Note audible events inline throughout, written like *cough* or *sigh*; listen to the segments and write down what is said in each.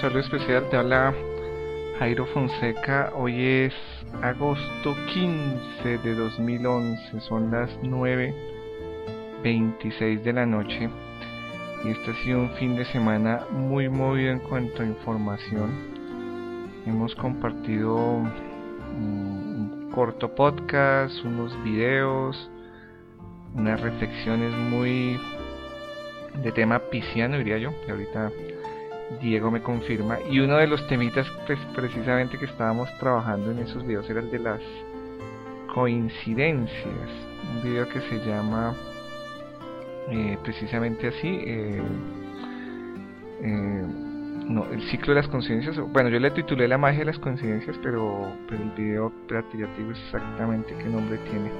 Saludo especial, te habla Jairo Fonseca. Hoy es agosto 15 de 2011, son las 9.26 de la noche y este ha sido un fin de semana muy movido en cuanto a información. Hemos compartido un corto podcast, unos videos, unas reflexiones muy de tema pisciano diría yo, y ahorita Diego me confirma. Y uno de los temitas pues, precisamente que estábamos trabajando en esos videos era el de las coincidencias. Un video que se llama eh, precisamente así. Eh, eh, no, el ciclo de las coincidencias. Bueno, yo le titulé La magia de las coincidencias, pero, pero el video, espérate, ya te digo exactamente qué nombre tiene.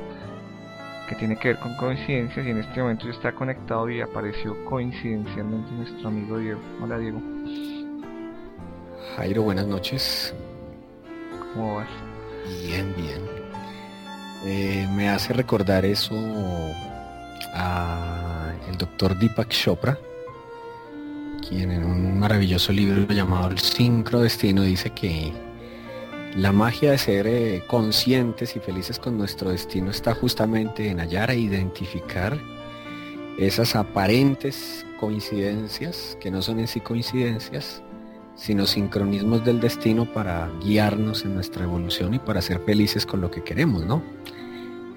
Que tiene que ver con coincidencias y en este momento ya está conectado y apareció coincidencialmente nuestro amigo Diego. Hola Diego. Jairo, buenas noches. ¿Cómo vas? Bien, bien. Eh, me hace recordar eso a el doctor Deepak Chopra, quien en un maravilloso libro llamado El Sincrodestino dice que la magia de ser eh, conscientes y felices con nuestro destino está justamente en hallar e identificar esas aparentes coincidencias, que no son en sí coincidencias, sino sincronismos del destino para guiarnos en nuestra evolución y para ser felices con lo que queremos, ¿no?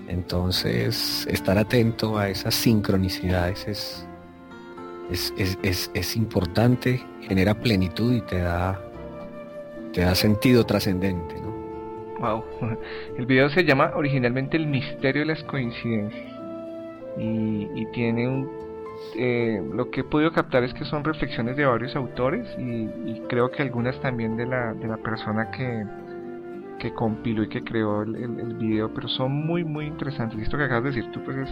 Entonces, estar atento a esas sincronicidades es, es, importante, genera plenitud y te da, te da sentido trascendente, ¿no? Wow. *laughs* El video se llama originalmente El misterio de las coincidencias. Y, tiene un eh, lo que he podido captar es que son reflexiones de varios autores y, creo que algunas también de la, de la persona que, que compiló y que creó el, el, video, pero son muy muy interesantes. Esto que acabas de decir tú pues es,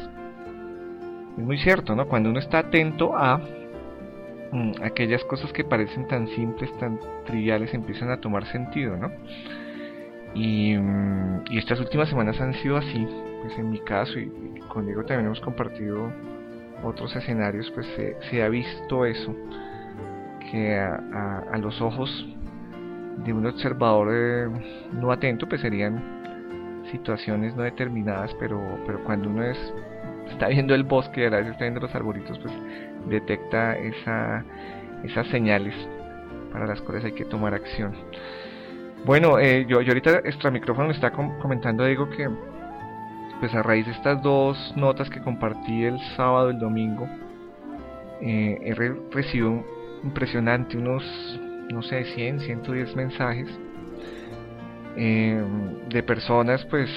es muy cierto, ¿no? Cuando uno está atento a aquellas cosas que parecen tan simples, tan triviales, empiezan a tomar sentido, ¿no? Y, mm, y estas últimas semanas han sido así, pues en mi caso y, y con Diego también hemos compartido otros escenarios, pues se, ha visto eso, que a, los ojos de un observador eh, no atento, pues serían situaciones no determinadas, pero, pero cuando uno es, está viendo el bosque a vez está viendo los arbolitos, pues detecta esa, esas señales para las cuales hay que tomar acción. Bueno, eh, yo, yo ahorita extra micrófono me está comentando, digo que pues a raíz de estas dos notas que compartí el sábado y el domingo, eh, he recibido impresionante, unos, no sé, 100, 110 mensajes eh, de personas pues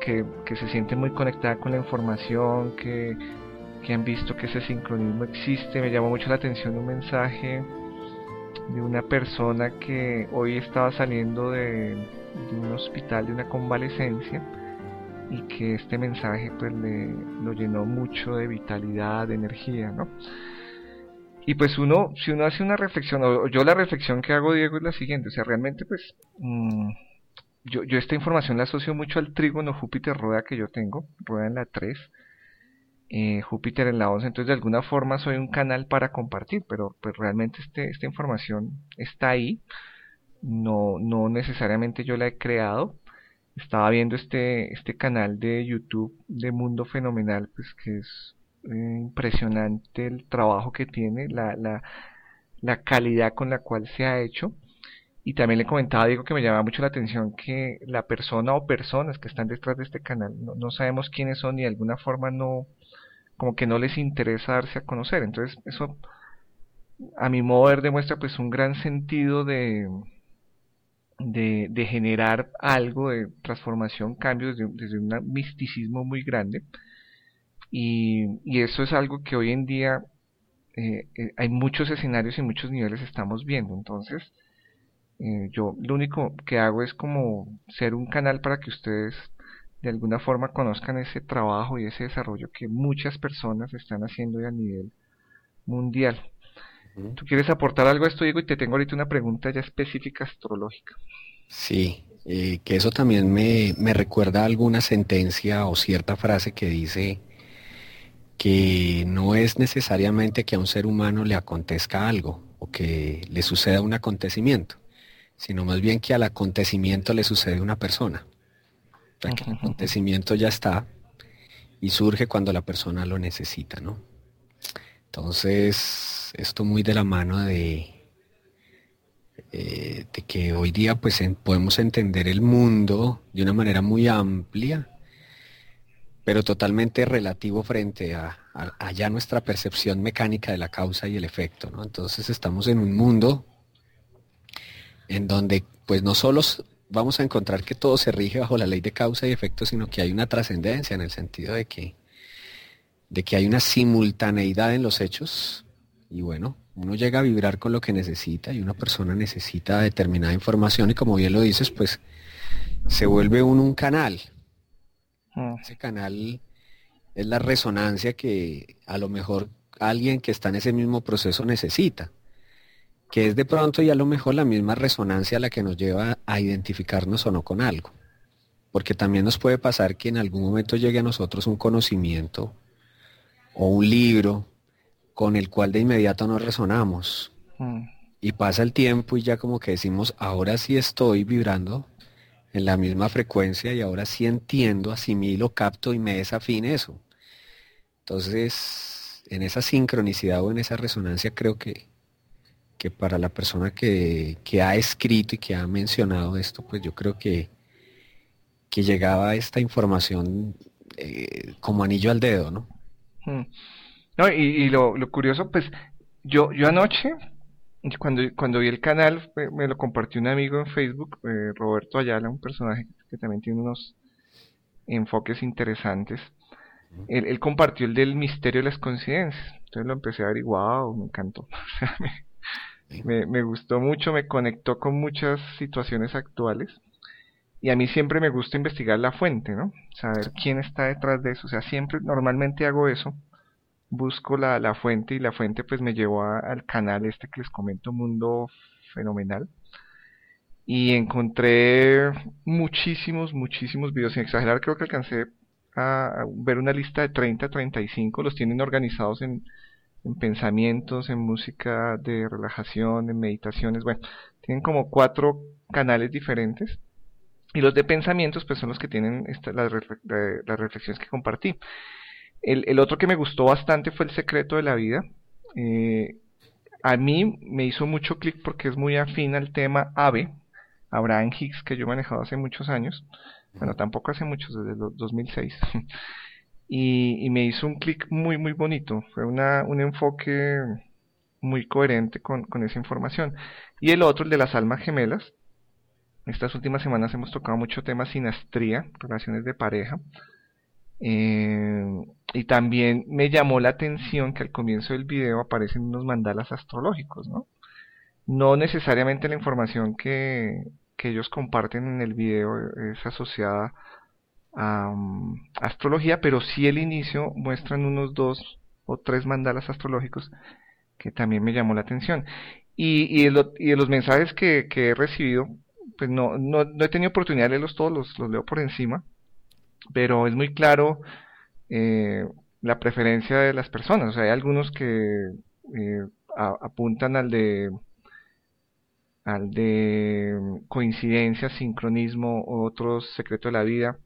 que, que, se sienten muy conectadas con la información, que, que, han visto que ese sincronismo existe. Me llamó mucho la atención un mensaje de una persona que hoy estaba saliendo de, un hospital de una convalecencia y que este mensaje pues le lo llenó mucho de vitalidad, de energía, ¿no? Y pues uno, si uno hace una reflexión, o yo la reflexión que hago, Diego, es la siguiente, o sea, realmente pues mm, yo, yo esta información la asocio mucho al trígono Júpiter-Rueda que yo tengo, Rueda en la 3, eh, Júpiter en la 11, entonces de alguna forma soy un canal para compartir, pero pues realmente este, esta información está ahí, no, no necesariamente yo la he creado, estaba viendo este, este canal de YouTube de Mundo Fenomenal, pues que es eh, impresionante el trabajo que tiene, la, la, la calidad con la cual se ha hecho. Y también le comentaba, digo que me llama mucho la atención que la persona o personas que están detrás de este canal, no, no sabemos quiénes son y de alguna forma no, como que no les interesa darse a conocer. Entonces, eso, a mi modo de ver, demuestra pues un gran sentido de, de, generar algo de transformación, cambio desde, un misticismo muy grande. Y, eso es algo que hoy en día eh, eh, hay muchos escenarios y muchos niveles estamos viendo. Entonces, eh, yo lo único que hago es como ser un canal para que ustedes de alguna forma conozcan ese trabajo y ese desarrollo que muchas personas están haciendo a nivel mundial. ¿Tú quieres aportar algo a esto, Diego? Y te tengo ahorita una pregunta ya específica astrológica. Sí, eh, que eso también me, me recuerda alguna sentencia o cierta frase que dice que no es necesariamente que a un ser humano le acontezca algo o que le suceda un acontecimiento, sino más bien que al acontecimiento le sucede una persona. O que el acontecimiento ya está y surge cuando la persona lo necesita, ¿no? Entonces, esto muy de la mano de, eh, de que hoy día pues podemos entender el mundo de una manera muy amplia, pero totalmente relativo frente a, ya nuestra percepción mecánica de la causa y el efecto. ¿no? Entonces estamos en un mundo en donde pues no solo vamos a encontrar que todo se rige bajo la ley de causa y efecto, sino que hay una trascendencia en el sentido de que, de que hay una simultaneidad en los hechos. Y bueno, uno llega a vibrar con lo que necesita y una persona necesita determinada información y como bien lo dices, pues se vuelve uno un canal Mm. Ese canal es la resonancia que a lo mejor alguien que está en ese mismo proceso necesita, que es de pronto y a lo mejor la misma resonancia la que nos lleva a identificarnos o no con algo. Porque también nos puede pasar que en algún momento llegue a nosotros un conocimiento o un libro con el cual de inmediato nos resonamos. Mm. Y pasa el tiempo y ya como que decimos, ahora sí estoy vibrando en la misma frecuencia y ahora sí entiendo, asimilo, capto y me desafine eso. Entonces, en esa sincronicidad o en esa resonancia creo que, que para la persona que, ha escrito y que ha mencionado esto, pues yo creo que, que llegaba esta información eh, como anillo al dedo, ¿no? Hmm. No, y, lo, lo, curioso, pues yo, yo anoche cuando, cuando vi el canal, me, lo compartió un amigo en Facebook, eh, Roberto Ayala, un personaje que también tiene unos enfoques interesantes. Él, compartió el del misterio de las coincidencias. Entonces lo empecé a ver y wow, me encantó. *laughs* me, me gustó mucho, me conectó con muchas situaciones actuales. Y a mí siempre me gusta investigar la fuente, ¿no? Saber quién está detrás de eso. O sea, siempre, normalmente hago eso busco la, la fuente y la fuente pues me llevó al canal este que les comento, Mundo Fenomenal. Y encontré muchísimos, muchísimos videos. Sin exagerar, creo que alcancé a ver una lista de 30, 35. Los tienen organizados en, en pensamientos, en música de relajación, en meditaciones. Bueno, tienen como cuatro canales diferentes. Y los de pensamientos, pues son los que tienen las, reflexiones que compartí. El, otro que me gustó bastante fue El secreto de la vida. Eh, a mí me hizo mucho clic porque es muy afín al tema AVE, Abraham Hicks, que yo he manejado hace muchos años. Bueno, tampoco hace muchos, desde el 2006. *laughs* y, me hizo un clic muy, muy bonito. Fue una, un enfoque muy coherente con, con esa información. Y el otro, el de las almas gemelas. Estas últimas semanas hemos tocado mucho tema sinastría, relaciones de pareja. Eh, y también me llamó la atención que al comienzo del video aparecen unos mandalas astrológicos, ¿no? No necesariamente la información que, que ellos comparten en el video es asociada um, astrología, pero sí el inicio muestran unos dos o tres mandalas astrológicos que también me llamó la atención. Y, de los mensajes que, que he recibido, pues no, no, no, he tenido oportunidad de leerlos todos, los, los leo por encima, pero es muy claro eh, la preferencia de las personas. O sea, hay algunos que eh, apuntan al de al de coincidencia, sincronismo, otros secreto de la vida.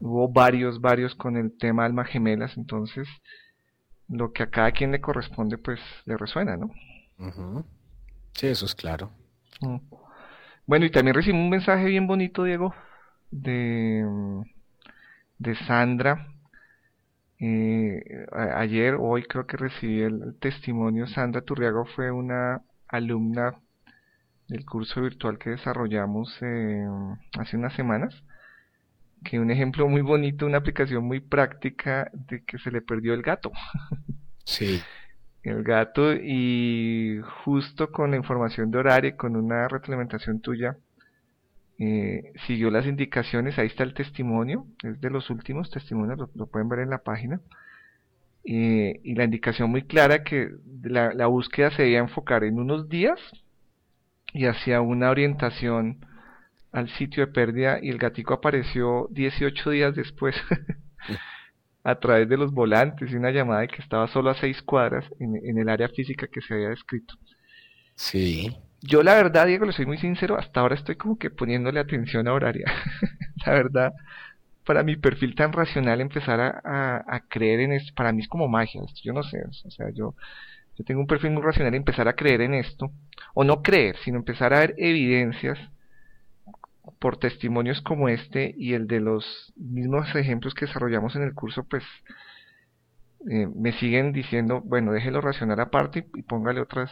Hubo varios, varios con el tema alma gemelas, entonces lo que a cada quien le corresponde pues le resuena, ¿no? Sí, eso es claro. Mm. Bueno, y también recibí un mensaje bien bonito, Diego, de de Sandra. Eh, ayer, hoy creo que recibí el, testimonio. Sandra Turriago fue una alumna del curso virtual que desarrollamos eh, hace unas semanas. Que un ejemplo muy bonito, una aplicación muy práctica de que se le perdió el gato. Sí. el gato y justo con la información de horario, con una retroalimentación tuya, eh, siguió las indicaciones, ahí está el testimonio, es de los últimos testimonios, lo, pueden ver en la página, eh, y la indicación muy clara que la, búsqueda se debía enfocar en unos días y hacia una orientación al sitio de pérdida y el gatico apareció 18 días después *laughs* a través de los volantes y una llamada de que estaba solo a seis cuadras en, en el área física que se había descrito. Sí. Yo la verdad, Diego, le soy muy sincero, hasta ahora estoy como que poniéndole atención a horaria. *laughs* la verdad, para mi perfil tan racional empezar a, a, creer en esto, para mí es como magia, yo no sé, o sea, yo, yo tengo un perfil muy racional empezar a creer en esto, o no creer, sino empezar a ver evidencias por testimonios como este y el de los mismos ejemplos que desarrollamos en el curso, pues eh, me siguen diciendo, bueno, déjelo racional aparte y, póngale otras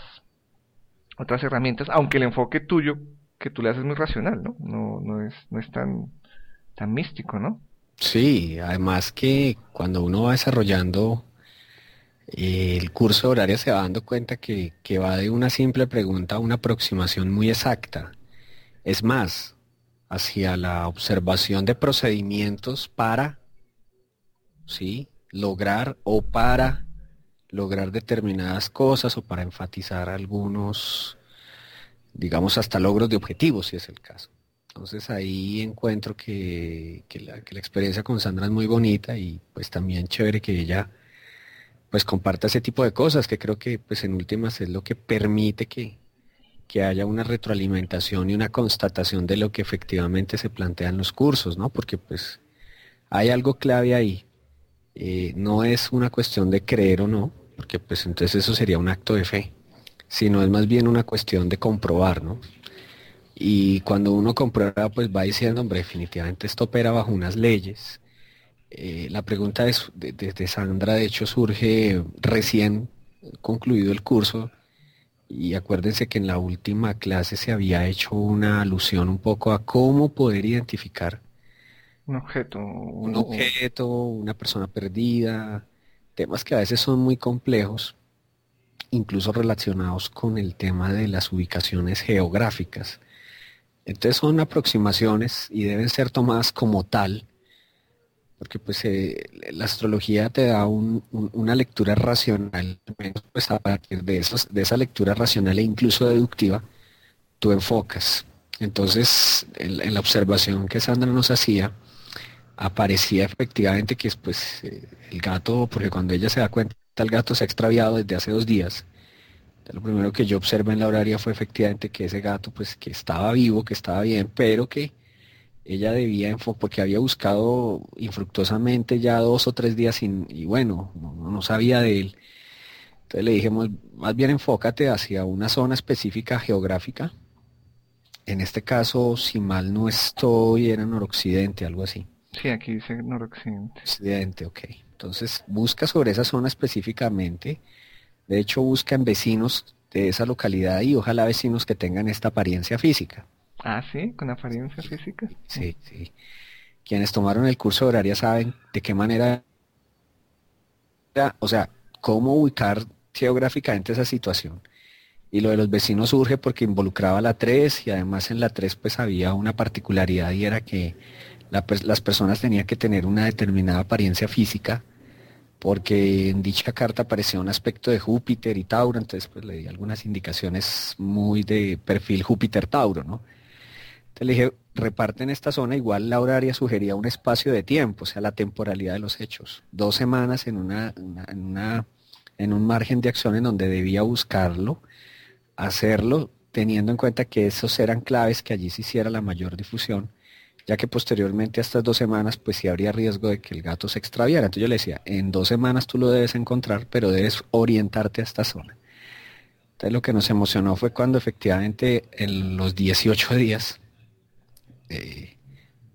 otras herramientas, aunque el enfoque tuyo que tú le haces muy racional, ¿no? No, no es, no es tan, tan místico, ¿no? Sí, además que cuando uno va desarrollando eh, el curso horario se va dando cuenta que, que va de una simple pregunta a una aproximación muy exacta. Es más, hacia la observación de procedimientos para, ¿sí? lograr o para lograr determinadas cosas o para enfatizar algunos, digamos, hasta logros de objetivos, si es el caso. Entonces ahí encuentro que, la, que, la, experiencia con Sandra es muy bonita y pues también chévere que ella pues comparta ese tipo de cosas, que creo que pues en últimas es lo que permite que, que haya una retroalimentación y una constatación de lo que efectivamente se plantea en los cursos, ¿no? Porque pues hay algo clave ahí, eh, no es una cuestión de creer o no, porque pues entonces eso sería un acto de fe, sino es más bien una cuestión de comprobar, ¿no? Y cuando uno comprueba, pues va diciendo, hombre, definitivamente esto opera bajo unas leyes. Eh, la pregunta desde Sandra, de hecho, surge recién concluido el curso, y acuérdense que en la última clase se había hecho una alusión un poco a cómo poder identificar un objeto. Un objeto, una persona perdida, temas que a veces son muy complejos, incluso relacionados con el tema de las ubicaciones geográficas. Entonces son aproximaciones y deben ser tomadas como tal, porque pues eh, la astrología te da una lectura racional, pues a partir de, esa lectura racional e incluso deductiva, tú enfocas. Entonces, en la observación que Sandra nos hacía, aparecía efectivamente que pues el gato, porque cuando ella se da cuenta, el gato se ha extraviado desde hace dos días. lo primero que yo observé en la horaria fue efectivamente que ese gato pues que estaba vivo, que estaba bien, pero que ella debía enfocar, porque había buscado infructuosamente ya dos o tres días sin, y bueno, no, no sabía de él. Entonces le dijimos, más bien enfócate hacia una zona específica geográfica. En este caso, si mal no estoy, era noroccidente, algo así. Sí, aquí dice noroccidente. Occidente, ok. Entonces busca sobre esa zona específicamente. De hecho, busca en vecinos de esa localidad y ojalá vecinos que tengan esta apariencia física. Ah, sí, con apariencia física. Sí, sí. Quienes tomaron el curso de horaria saben de qué manera, o sea, cómo ubicar geográficamente esa situación. Y lo de los vecinos surge porque involucraba la 3 y además en la 3 pues había una particularidad y era que las personas tenían que tener una determinada apariencia física, porque en dicha carta aparecía un aspecto de Júpiter y Tauro, entonces pues le di algunas indicaciones muy de perfil Júpiter-Tauro, ¿no? Entonces le dije, reparten esta zona, igual la horaria sugería un espacio de tiempo, o sea, la temporalidad de los hechos. Dos semanas en, una, en, una, en un margen de acción en donde debía buscarlo, hacerlo, teniendo en cuenta que esos eran claves que allí se hiciera la mayor difusión ya que posteriormente a estas dos semanas pues sí habría riesgo de que el gato se extraviara. Entonces yo le decía, en dos semanas tú lo debes encontrar, pero debes orientarte a esta zona. Entonces lo que nos emocionó fue cuando efectivamente en los 18 días, eh,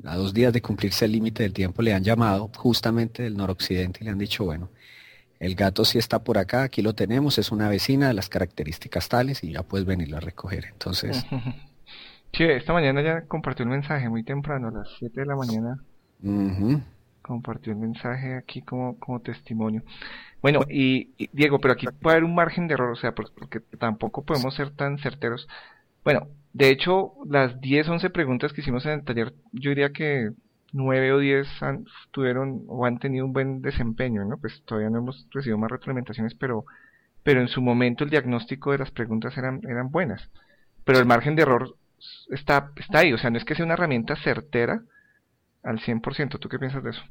a dos días de cumplirse el límite del tiempo, le han llamado justamente del noroccidente y le han dicho, bueno, el gato sí está por acá, aquí lo tenemos, es una vecina de las características tales y ya puedes venirlo a recoger. Entonces... Sí, esta mañana ya compartió un mensaje muy temprano, a las 7 de la mañana. Compartió un mensaje aquí como, como testimonio. Bueno, y, Diego, pero aquí puede haber un margen de error, o sea, porque tampoco podemos ser tan certeros. Bueno, de hecho, las 10, 11 preguntas que hicimos en el taller, yo diría que 9 o 10 tuvieron o han tenido un buen desempeño, ¿no? Pues todavía no hemos recibido más retroalimentaciones, pero, pero en su momento el diagnóstico de las preguntas eran, eran buenas. Pero el margen de error está, está ahí, o sea, no es que sea una herramienta certera al 100%. ¿Tú qué piensas de eso?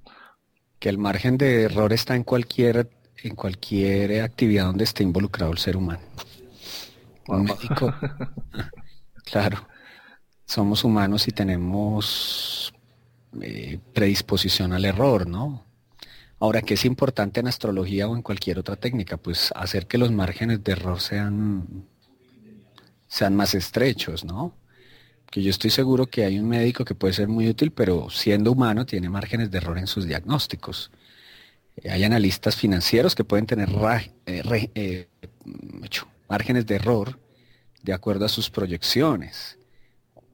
Que el margen de error está en cualquier, en cualquier actividad donde esté involucrado el ser humano. Un médico, *laughs* claro, somos humanos y tenemos eh, predisposición al error, ¿no? Ahora, ¿qué es importante en astrología o en cualquier otra técnica? Pues hacer que los márgenes de error sean, sean más estrechos, ¿no? Que yo estoy seguro que hay un médico que puede ser muy útil, pero siendo humano tiene márgenes de error en sus diagnósticos. Eh, hay analistas financieros que pueden tener eh, eh, márgenes de error de acuerdo a sus proyecciones.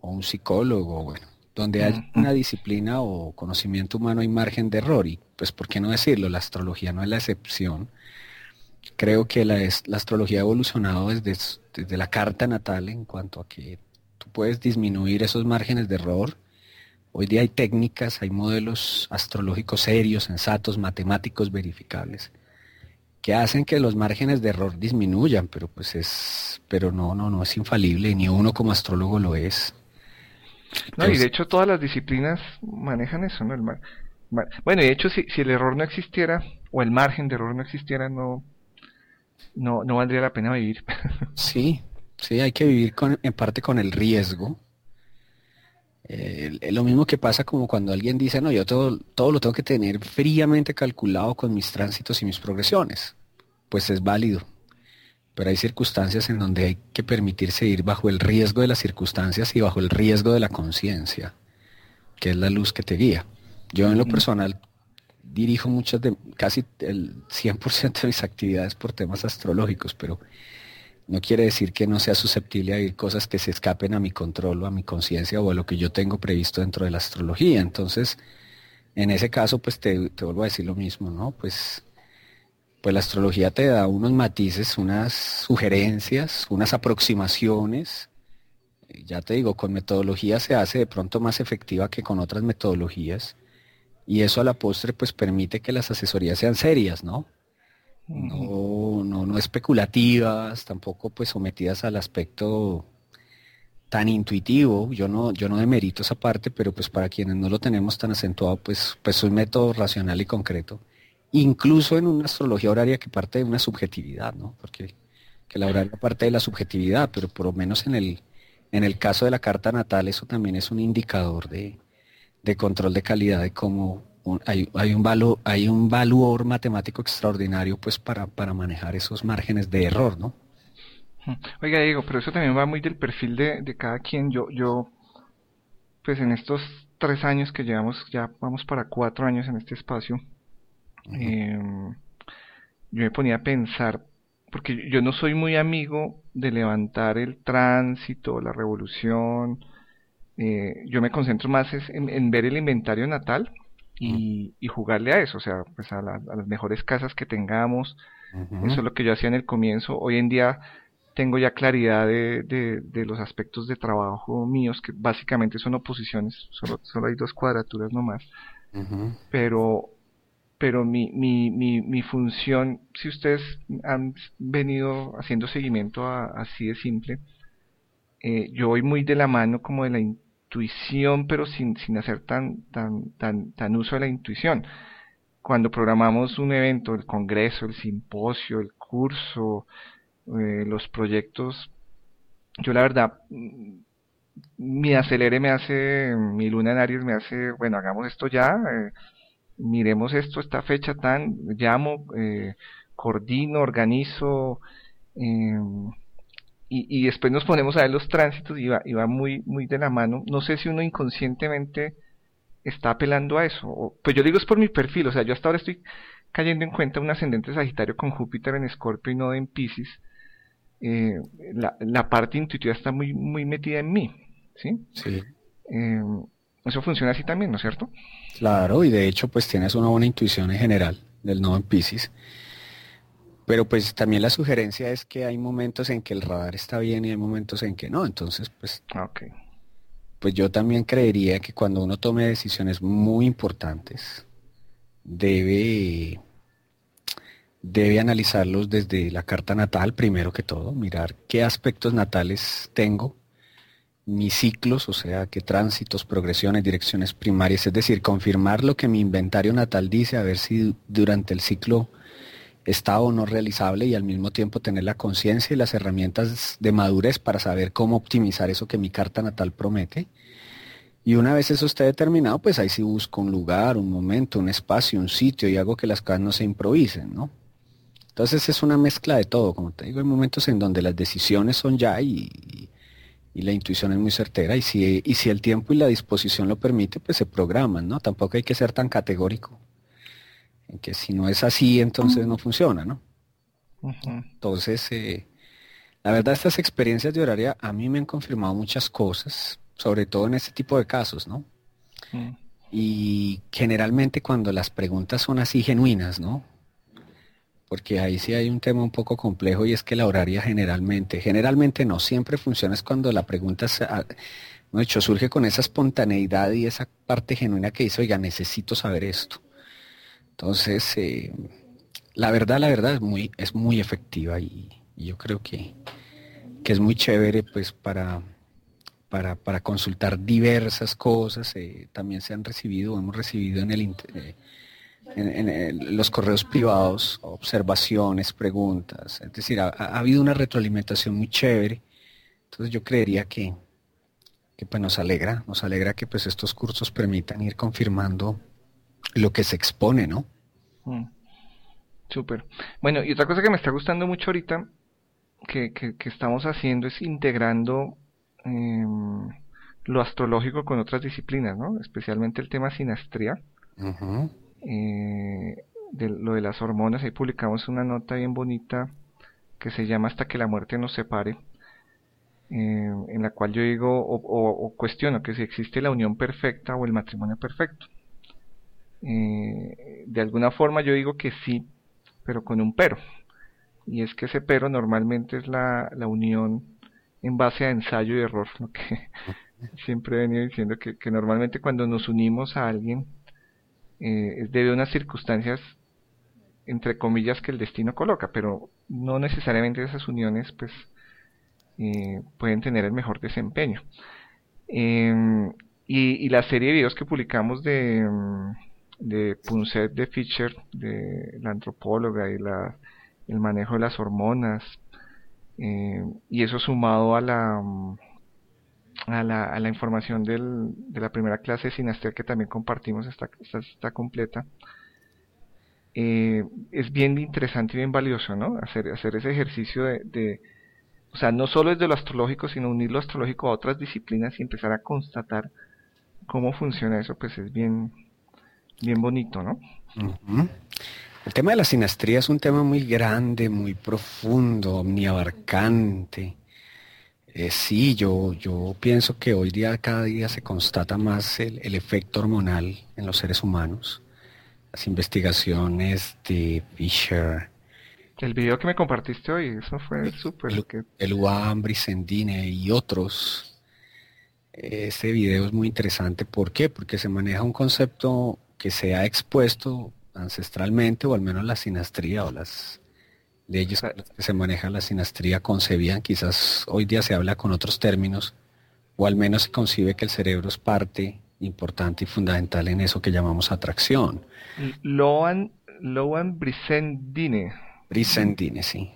O un psicólogo, bueno, donde hay una disciplina o conocimiento humano hay margen de error y pues por qué no decirlo, la astrología no es la excepción. Creo que la, la astrología ha evolucionado desde, desde la carta natal en cuanto a que tú puedes disminuir esos márgenes de error. Hoy día hay técnicas, hay modelos astrológicos serios, sensatos, matemáticos, verificables, que hacen que los márgenes de error disminuyan, pero pues es, pero no, no, no es infalible, ni uno como astrólogo lo es. No, y de hecho todas las disciplinas manejan eso, ¿no? El bueno, y de hecho si, si el error no existiera, o el margen de error no existiera, no, no, no valdría la pena vivir. *laughs* sí, sí, hay que vivir con, en parte con el riesgo. Eh, lo mismo que pasa como cuando alguien dice, no, yo todo, todo lo tengo que tener fríamente calculado con mis tránsitos y mis progresiones. Pues es válido, pero hay circunstancias en donde hay que permitirse ir bajo el riesgo de las circunstancias y bajo el riesgo de la conciencia, que es la luz que te guía. Yo en lo personal dirijo muchas de, casi el 100% de mis actividades por temas astrológicos, pero no quiere decir que no sea susceptible a ir cosas que se escapen a mi control o a mi conciencia o a lo que yo tengo previsto dentro de la astrología. Entonces, en ese caso, pues te, vuelvo a decir lo mismo, ¿no? Pues pues la astrología te da unos matices, unas sugerencias, unas aproximaciones. Ya te digo, con metodología se hace de pronto más efectiva que con otras metodologías. Y eso a la postre pues permite que las asesorías sean serias, ¿no? No, no, no especulativas, tampoco pues sometidas al aspecto tan intuitivo. Yo no, yo no demerito esa parte, pero pues para quienes no lo tenemos tan acentuado, pues, pues un método racional y concreto incluso en una astrología horaria que parte de una subjetividad, ¿no? Porque que la horaria parte de la subjetividad, pero por lo menos en el, en el caso de la carta natal eso también es un indicador de, control de calidad de cómo hay, hay, un valor, hay un valor matemático extraordinario pues para, para manejar esos márgenes de error, ¿no? Oiga, Diego, pero eso también va muy del perfil de, de cada quien. Yo, yo, pues en estos tres años que llevamos, ya vamos para cuatro años en este espacio, Em, yo me ponía a pensar, porque yo no soy muy amigo de levantar el tránsito, la revolución, eh, yo me concentro más en, ver el inventario natal y, jugarle a eso, o sea, pues a, las mejores casas que tengamos, eso es lo que yo hacía en el comienzo, hoy en día tengo ya claridad de, de, los aspectos de trabajo míos, que básicamente son oposiciones, solo, solo hay dos cuadraturas nomás, pero pero mi, mi, mi, mi función, si ustedes han venido haciendo seguimiento así de simple, eh, yo voy muy de la mano como de la intuición, pero sin, sin hacer tan, tan, tan, tan uso de la intuición. Cuando programamos un evento, el congreso, el simposio, el curso, eh, los proyectos, yo la verdad, mm, mi acelere me hace, mi luna en Aries me hace, bueno, hagamos esto ya, eh, miremos esto, esta fecha tan, llamo, eh, coordino, organizo, em, y, y, después nos ponemos a ver los tránsitos y va, y va muy, muy de la mano. No sé si uno inconscientemente está apelando a eso. pues yo digo es por mi perfil, o sea, yo hasta ahora estoy cayendo en cuenta un ascendente Sagitario con Júpiter en Escorpio y no en Pisces. Eh, la, la, parte intuitiva está muy, muy metida en mí, ¿sí? Sí. Em, eso funciona así también, ¿no es cierto? Claro, y de hecho pues tienes una buena intuición en general del nodo en Pisces. Pero pues también la sugerencia es que hay momentos en que el radar está bien y hay momentos en que no. Entonces pues, okay. pues yo también creería que cuando uno tome decisiones muy importantes, debe, debe analizarlos desde la carta natal primero que todo, mirar qué aspectos natales tengo mis ciclos, o sea, qué tránsitos, progresiones, direcciones primarias, es decir, confirmar lo que mi inventario natal dice, a ver si durante el ciclo está o no realizable y al mismo tiempo tener la conciencia y las herramientas de madurez para saber cómo optimizar eso que mi carta natal promete. Y una vez eso esté determinado, pues ahí sí busco un lugar, un momento, un espacio, un sitio y hago que las cosas no se improvisen, ¿no? Entonces es una mezcla de todo, como te digo, hay momentos en donde las decisiones son ya y, y la intuición es muy certera y si, y si el tiempo y la disposición lo permite, pues se programan, ¿no? Tampoco hay que ser tan categórico que si no es así, entonces no funciona, ¿no? Entonces, eh, la verdad, estas experiencias de horaria a mí me han confirmado muchas cosas, sobre todo en este tipo de casos, ¿no? Mm. Y generalmente cuando las preguntas son así genuinas, ¿no? Porque ahí sí hay un tema un poco complejo y es que la horaria generalmente, generalmente no, siempre funciona es cuando la pregunta se, hecho, surge con esa espontaneidad y esa parte genuina que dice, oiga, necesito saber esto. Entonces, eh, la verdad, la verdad es muy, es muy efectiva y, yo creo que, es muy chévere pues para, para, consultar diversas cosas. Eh, también se han recibido, hemos recibido en, el, eh, en, los correos privados observaciones, preguntas. Es decir, ha, habido una retroalimentación muy chévere. Entonces yo creería que, que pues nos alegra, nos alegra que pues estos cursos permitan ir confirmando lo que se expone, ¿no? Mm. Súper. Bueno, y otra cosa que me está gustando mucho ahorita, que, que, estamos haciendo es integrando em, lo astrológico con otras disciplinas, ¿no? Especialmente el tema sinastría. Eh, de lo de las hormonas, ahí publicamos una nota bien bonita que se llama Hasta que la muerte nos separe, eh, en la cual yo digo o, cuestiono que si existe la unión perfecta o el matrimonio perfecto. Eh, de alguna forma yo digo que sí, pero con un pero. Y es que ese pero normalmente es la, la unión en base a ensayo y error, lo que *laughs* siempre he venido diciendo que, normalmente cuando nos unimos a alguien eh, es debido a unas circunstancias entre comillas que el destino coloca, pero no necesariamente esas uniones pues eh, pueden tener el mejor desempeño. Em, y, y, la serie de videos que publicamos de, de Punset de Fischer, de la antropóloga y la, el manejo de las hormonas, eh, y eso sumado a la, a la, a la información del, de la primera clase de Sinaster que también compartimos, está, está, completa, eh, es bien interesante y bien valioso, ¿no? Hacer, hacer ese ejercicio de, de, o sea, no solo desde lo astrológico, sino unir lo astrológico a otras disciplinas y empezar a constatar cómo funciona eso, pues es bien, bien bonito, ¿no? El tema de la sinastría es un tema muy grande, muy profundo, omniabarcante. Eh, sí, yo, yo pienso que hoy día, cada día se constata más el, efecto hormonal en los seres humanos. Las investigaciones de Fisher. El video que me compartiste hoy, eso fue súper. El, que... el UAM, Brisendine y otros. Este video es muy interesante. ¿Por qué? Porque se maneja un concepto que se ha expuesto ancestralmente, o al menos la sinastría o las leyes que se maneja la sinastría concebían, quizás hoy día se habla con otros términos, o al menos se concibe que el cerebro es parte importante y fundamental en eso que llamamos atracción. Loan, Loan Brisendine. Brisendine, sí.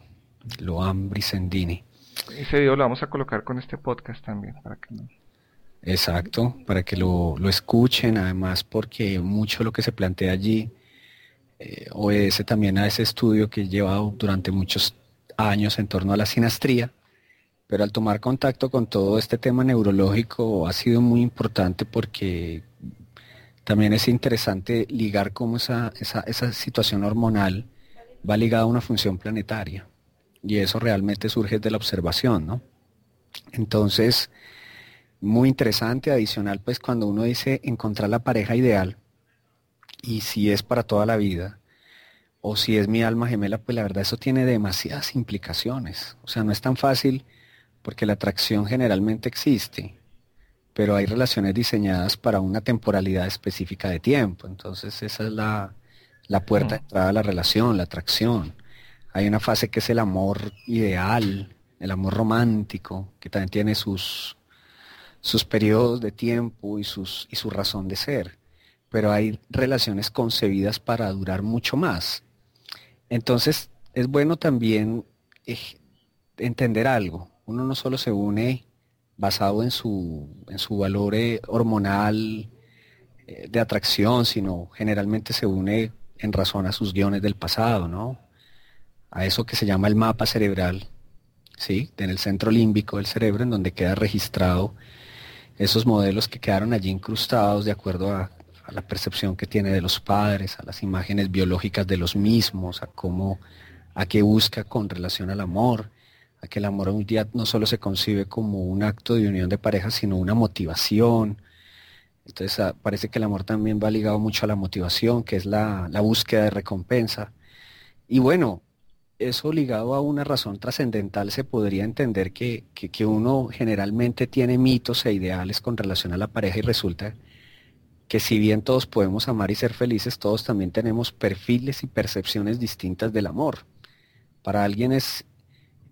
Loan Brisendine. Ese video lo vamos a colocar con este podcast también, para que no... Exacto, para que lo, escuchen, además porque mucho lo que se plantea allí eh, obedece también a ese estudio que he llevado durante muchos años en torno a la sinastría, pero al tomar contacto con todo este tema neurológico ha sido muy importante porque también es interesante ligar cómo esa, esa, esa situación hormonal va ligada a una función planetaria y eso realmente surge de la observación, ¿no? Entonces, muy interesante, adicional, pues cuando uno dice encontrar la pareja ideal y si es para toda la vida o si es mi alma gemela, pues la verdad eso tiene demasiadas implicaciones. O sea, no es tan fácil porque la atracción generalmente existe, pero hay relaciones diseñadas para una temporalidad específica de tiempo. Entonces esa es la, la puerta de mm. entrada a la relación, la atracción. Hay una fase que es el amor ideal, el amor romántico, que también tiene sus, sus periodos de tiempo y, sus, y su razón de ser, pero hay relaciones concebidas para durar mucho más. Entonces, es bueno también eh, entender algo. Uno no solo se une basado en su, en su valor eh, hormonal eh, de atracción, sino generalmente se une en razón a sus guiones del pasado, ¿no? A eso que se llama el mapa cerebral, ¿sí? En el centro límbico del cerebro, en donde queda registrado esos modelos que quedaron allí incrustados de acuerdo a, la percepción que tiene de los padres, a las imágenes biológicas de los mismos, a cómo, a qué busca con relación al amor, a que el amor un día no solo se concibe como un acto de unión de pareja, sino una motivación. Entonces ah, parece que el amor también va ligado mucho a la motivación, que es la, búsqueda de recompensa. Y bueno, eso ligado a una razón trascendental se podría entender que, que, uno generalmente tiene mitos e ideales con relación a la pareja y resulta que si bien todos podemos amar y ser felices, todos también tenemos perfiles y percepciones distintas del amor. Para alguien es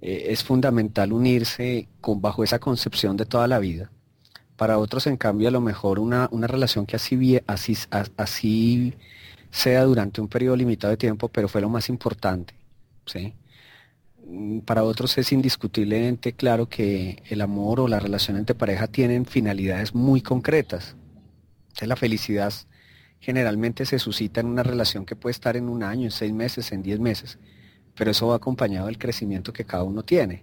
eh, es fundamental unirse con, bajo esa concepción de toda la vida. Para otros, en cambio, a lo mejor una, relación que así, así, así sea durante un periodo limitado de tiempo, pero fue lo más importante. ¿Sí? Para otros es indiscutiblemente claro que el amor o la relación entre pareja tienen finalidades muy concretas. la felicidad generalmente se suscita en una relación que puede estar en un año, en seis meses, en diez meses pero eso va acompañado del crecimiento que cada uno tiene.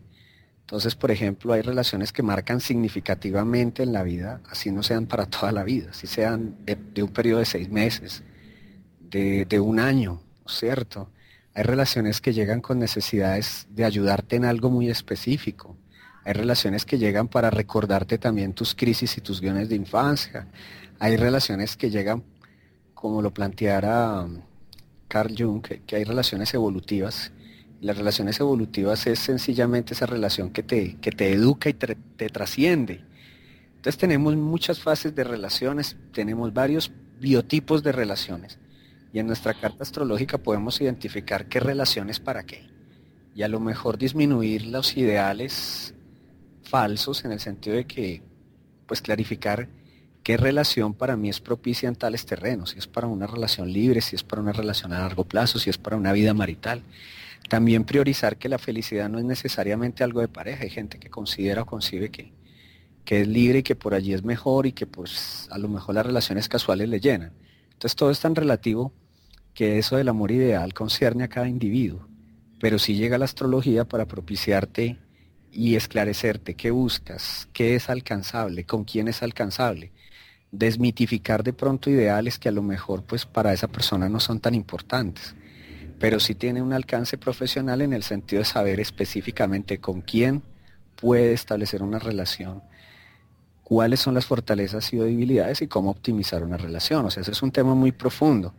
Entonces, por ejemplo, hay relaciones que marcan significativamente en la vida, así no sean para toda la vida, así sean de, un periodo de seis meses, de, un año, ¿cierto? Hay relaciones que llegan con necesidades de ayudarte en algo muy específico. Hay relaciones que llegan para recordarte también tus crisis y tus guiones de infancia. Hay relaciones que llegan, como lo planteara Carl Jung, que hay relaciones evolutivas las relaciones evolutivas es sencillamente esa relación que te, que te educa y te, trasciende. Entonces tenemos muchas fases de relaciones, tenemos varios biotipos de relaciones. Y en nuestra carta astrológica podemos identificar qué relaciones para qué. Y a lo mejor disminuir los ideales falsos en el sentido de que, pues clarificar qué relación para mí es propicia en tales terrenos, si es para una relación libre, si es para una relación a largo plazo, si es para una vida marital. También priorizar que la felicidad no es necesariamente algo de pareja. Hay gente que considera o concibe que, que es libre y que por allí es mejor y que pues a lo mejor las relaciones casuales le llenan. Entonces todo es tan relativo que eso del amor ideal concierne a cada individuo. Pero si llega la astrología para propiciarte y esclarecerte qué buscas, qué es alcanzable, con quién es alcanzable. Desmitificar de pronto ideales que a lo mejor pues para esa persona no son tan importantes pero sí tiene un alcance profesional en el sentido de saber específicamente con quién puede establecer una relación, cuáles son las fortalezas y debilidades y cómo optimizar una relación. O sea, ese es un tema muy profundo.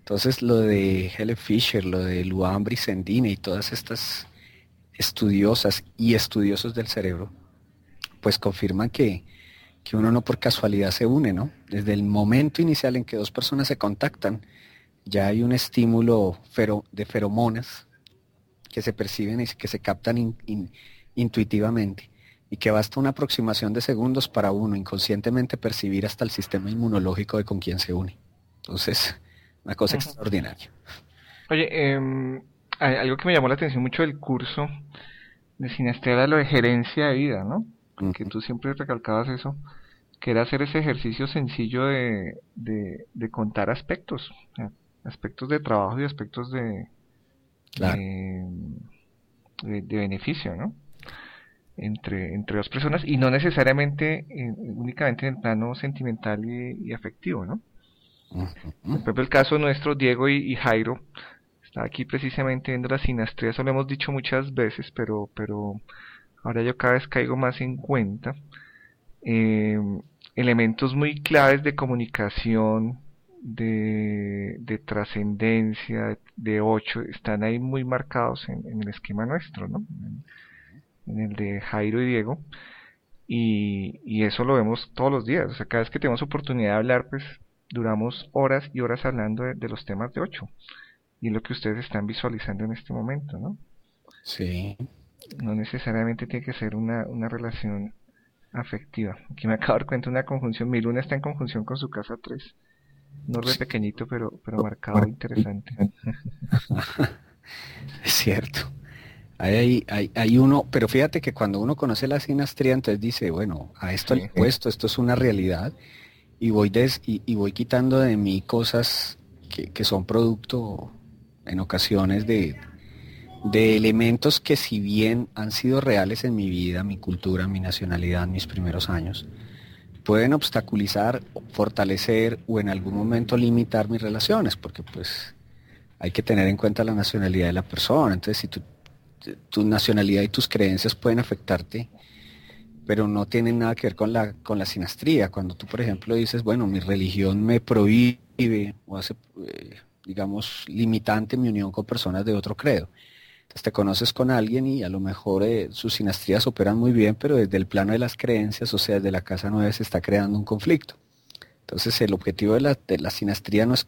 Entonces, lo de Helen Fisher, lo de Luan Brisendine y todas estas estudiosas y estudiosos del cerebro, pues confirman que, que uno no por casualidad se une, ¿no? Desde el momento inicial en que dos personas se contactan, ya hay un estímulo de feromonas que se perciben y que se captan intuitivamente y que basta una aproximación de segundos para uno inconscientemente percibir hasta el sistema inmunológico de con quien se une. Entonces, una cosa extraordinaria. Oye, em, algo que me llamó la atención mucho del curso de Sinastrea era lo de gerencia de vida, ¿no? Que tú siempre recalcabas eso, que era hacer ese ejercicio sencillo de, de contar aspectos aspectos de trabajo y aspectos de, de, beneficio, ¿no? Entre, entre dos personas y no necesariamente eh, únicamente en el plano sentimental y, afectivo, ¿no? Por ejemplo, el caso nuestro, Diego y, Jairo, está aquí precisamente viendo la sinastría, eso lo hemos dicho muchas veces, pero, pero ahora yo cada vez caigo más en cuenta. Eh, elementos muy claves de comunicación de, trascendencia, de ocho, están ahí muy marcados en, el esquema nuestro, ¿no? En, el de Jairo y Diego. Y, eso lo vemos todos los días. O sea, cada vez que tenemos oportunidad de hablar, pues duramos horas y horas hablando de, los temas de ocho. Y lo que ustedes están visualizando en este momento, ¿no? Sí. No necesariamente tiene que ser una, una relación afectiva. Aquí me *laughs* acabo de dar cuenta una conjunción. Mi luna está en conjunción con su casa 3 no re pequeñito, pero, pero marcado interesante. *laughs* es cierto. Hay, hay, uno, pero fíjate que cuando uno conoce la sinastría, entonces dice, bueno, a esto le he puesto, esto es una realidad, y voy, des, y, voy quitando de mí cosas que, son producto en ocasiones de, de elementos que si bien han sido reales en mi vida, mi cultura, mi nacionalidad, mis primeros años, pueden obstaculizar, fortalecer o en algún momento limitar mis relaciones, porque pues hay que tener en cuenta la nacionalidad de la persona. Entonces, si tú tu nacionalidad y tus creencias pueden afectarte, pero no tienen nada que ver con la, con la sinastría. Cuando tú, por ejemplo, dices, bueno, mi religión me prohíbe o hace, eh, digamos, limitante mi unión con personas de otro credo. Entonces te conoces con alguien y a lo mejor eh, sus sinastrías operan muy bien, pero desde el plano de las creencias, o sea, desde la casa nueve se está creando un conflicto. Entonces el objetivo de la, de la sinastría no es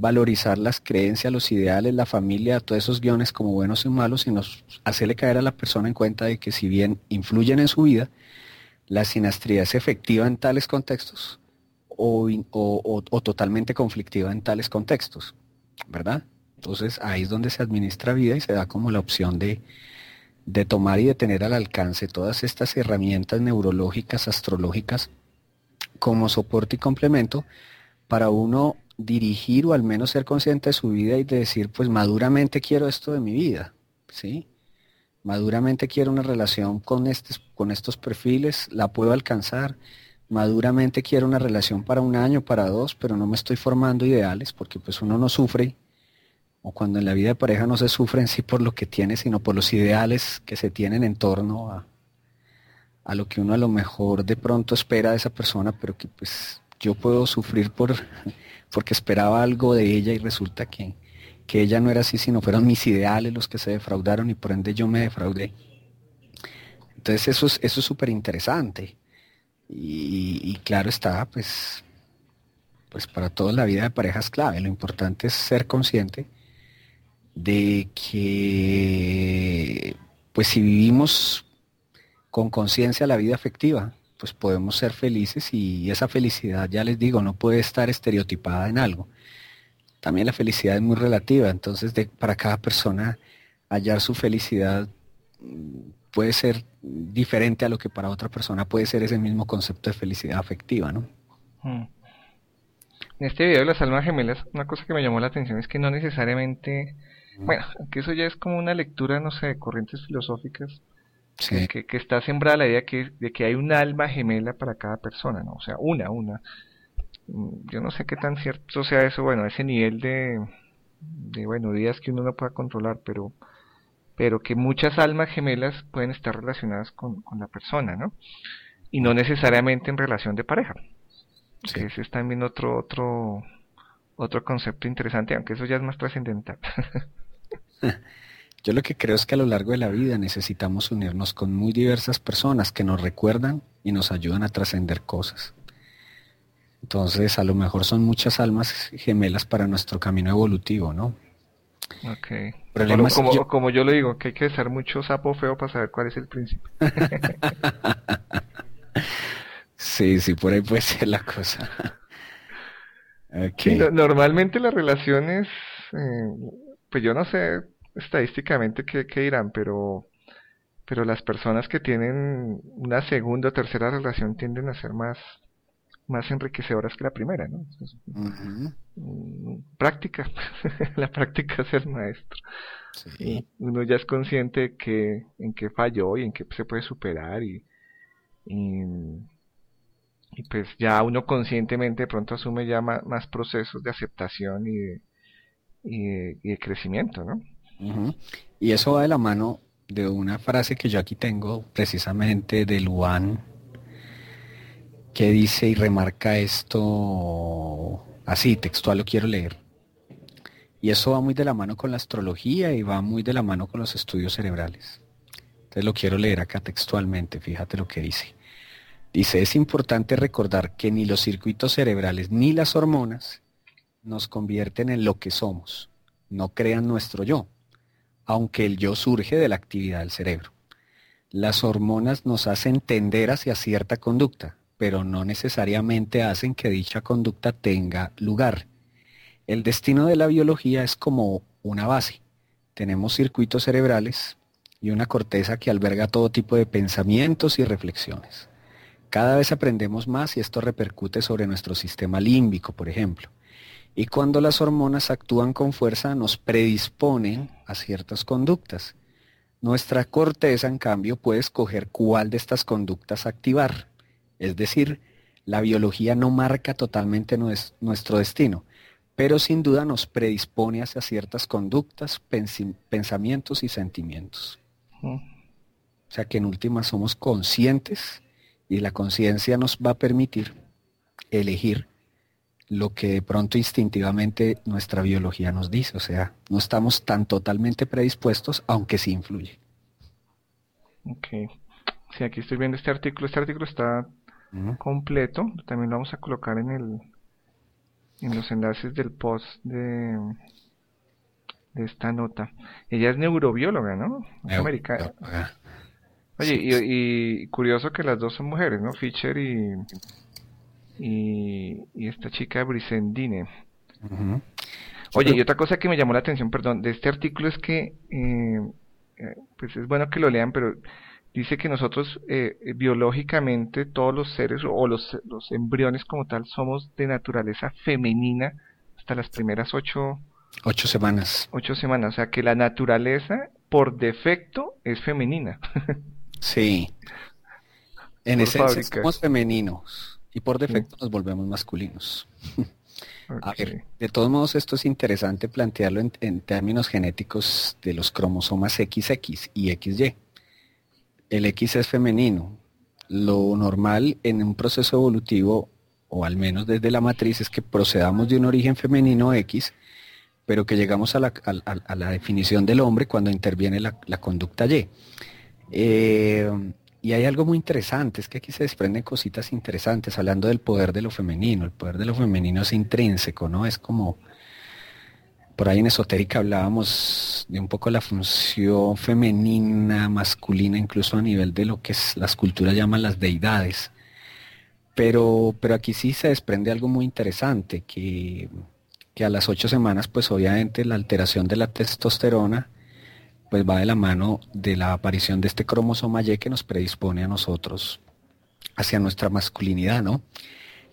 valorizar las creencias, los ideales, la familia, todos esos guiones como buenos y malos, sino hacerle caer a la persona en cuenta de que si bien influyen en su vida, la sinastría es efectiva en tales contextos o, totalmente conflictiva en tales contextos, ¿verdad? Entonces ahí es donde se administra vida y se da como la opción de, de tomar y de tener al alcance todas estas herramientas neurológicas, astrológicas, como soporte y complemento para uno dirigir o al menos ser consciente de su vida y de decir, pues maduramente quiero esto de mi vida, ¿sí? Maduramente quiero una relación con, estos, con estos perfiles, la puedo alcanzar. Maduramente quiero una relación para un año, para dos, pero no me estoy formando ideales porque pues uno no sufre, o cuando en la vida de pareja no se sufre en sí por lo que tiene, sino por los ideales que se tienen en torno a, a lo que uno a lo mejor de pronto espera de esa persona, pero que pues yo puedo sufrir por porque esperaba algo de ella y resulta que, ella no era así, sino fueron mis ideales los que se defraudaron y por ende yo me defraudé. Entonces eso es eso es súper interesante. Y, claro está, pues, pues para toda la vida de pareja es clave. Lo importante es ser consciente de que, pues si vivimos con conciencia la vida afectiva, pues podemos ser felices y esa felicidad, ya les digo, no puede estar estereotipada en algo. También la felicidad es muy relativa, entonces de, para cada persona hallar su felicidad mm, puede ser diferente a lo que para otra persona puede ser ese mismo concepto de felicidad afectiva, ¿no? Hmm. En este video de las almas gemelas, una cosa que me llamó la atención es que no necesariamente, bueno, que eso ya es como una lectura, no sé, de corrientes filosóficas, que, está sembrada la idea que, de que hay un alma gemela para cada persona, ¿no? O sea, una, una. Mm, yo no sé qué tan cierto sea eso, bueno, ese nivel de, de bueno, días que uno no pueda controlar, pero, pero que muchas almas gemelas pueden estar relacionadas con, con la persona, ¿no? Y no necesariamente en relación de pareja. ese es también otro, otro, otro concepto interesante, aunque eso ya es más trascendental. *laughs* Yo lo que creo es que a lo largo de la vida necesitamos unirnos con muy diversas personas que nos recuerdan y nos ayudan a trascender cosas. Entonces, a lo mejor son muchas almas gemelas para nuestro camino evolutivo, ¿no? Ok. como, yo... lo digo, que hay que ser mucho sapo feo para saber cuál es el principio. *laughs* sí, sí, por ahí puede ser la cosa. *laughs* okay. normalmente las relaciones, eh, pues yo no sé, estadísticamente qué, dirán, pero, pero las personas que tienen una segunda o tercera relación tienden a ser más, más enriquecedoras que la primera, ¿no? Mm, práctica, *laughs* la práctica es el maestro. Uno ya es consciente que, en qué falló y en qué se puede superar y, y, pues ya uno conscientemente de pronto asume ya más, procesos de aceptación y de, y de crecimiento, ¿no? Y eso va de la mano de una frase que yo aquí tengo precisamente de Luan, que dice y remarca esto así, textual lo quiero leer. Y eso va muy de la mano con la astrología y va muy de la mano con los estudios cerebrales. Entonces lo quiero leer acá textualmente, fíjate lo que dice. Dice, es importante recordar que ni los circuitos cerebrales ni las hormonas nos convierten en lo que somos, no crean nuestro yo aunque el yo surge de la actividad del cerebro. Las hormonas nos hacen tender hacia cierta conducta, pero no necesariamente hacen que dicha conducta tenga lugar. El destino de la biología es como una base, tenemos circuitos cerebrales y una corteza que alberga todo tipo de pensamientos y reflexiones. Cada vez aprendemos más y esto repercute sobre nuestro sistema límbico, por ejemplo. Y cuando las hormonas actúan con fuerza nos predisponen a ciertas conductas. Nuestra corteza, en cambio, puede escoger cuál de estas conductas activar. Es decir, la biología no marca totalmente nuestro destino, pero sin duda nos predispone hacia ciertas conductas, pensamientos y sentimientos. O sea que en última somos conscientes y la conciencia nos va a permitir elegir lo que de pronto instintivamente nuestra biología nos dice. O sea, no estamos tan totalmente predispuestos, aunque sí influye. Ok. Sí, aquí estoy viendo este artículo. Este artículo está completo. También lo vamos a colocar en el en los enlaces del post de, de esta nota. Ella es neurobióloga, ¿no? Es americana. Oye, y, curioso que las dos son mujeres, ¿no? Fischer y, y, esta chica Brisendine. Oye, y otra cosa que me llamó la atención, perdón, de este artículo es que, eh, eh, pues es bueno que lo lean, pero dice que nosotros eh, biológicamente todos los seres o los, los embriones como tal somos de naturaleza femenina hasta las primeras ocho ocho semanas. ocho semanas o sea que la naturaleza por defecto es femenina. *laughs* Sí. En esencia somos femeninos y por defecto nos volvemos masculinos *laughs* A ver, de todos modos esto es interesante plantearlo en, en términos genéticos de los cromosomas XX y XY el X es femenino. Lo normal en un proceso evolutivo, o al menos desde la matriz, es que procedamos de un origen femenino X, pero que llegamos a la, definición del hombre cuando interviene la, conducta Y. Eh, y hay algo muy interesante, es que aquí se desprenden cositas interesantes, hablando del poder de lo femenino. El poder de lo femenino es intrínseco, ¿no? Es como por ahí en esotérica hablábamos de un poco la función femenina, masculina, incluso a nivel de lo que las culturas llaman las deidades. Pero, pero aquí sí se desprende algo muy interesante, que, que a las ocho semanas, pues obviamente la alteración de la testosterona, pues va de la mano de la aparición de este cromosoma Y que nos predispone a nosotros hacia nuestra masculinidad, ¿no?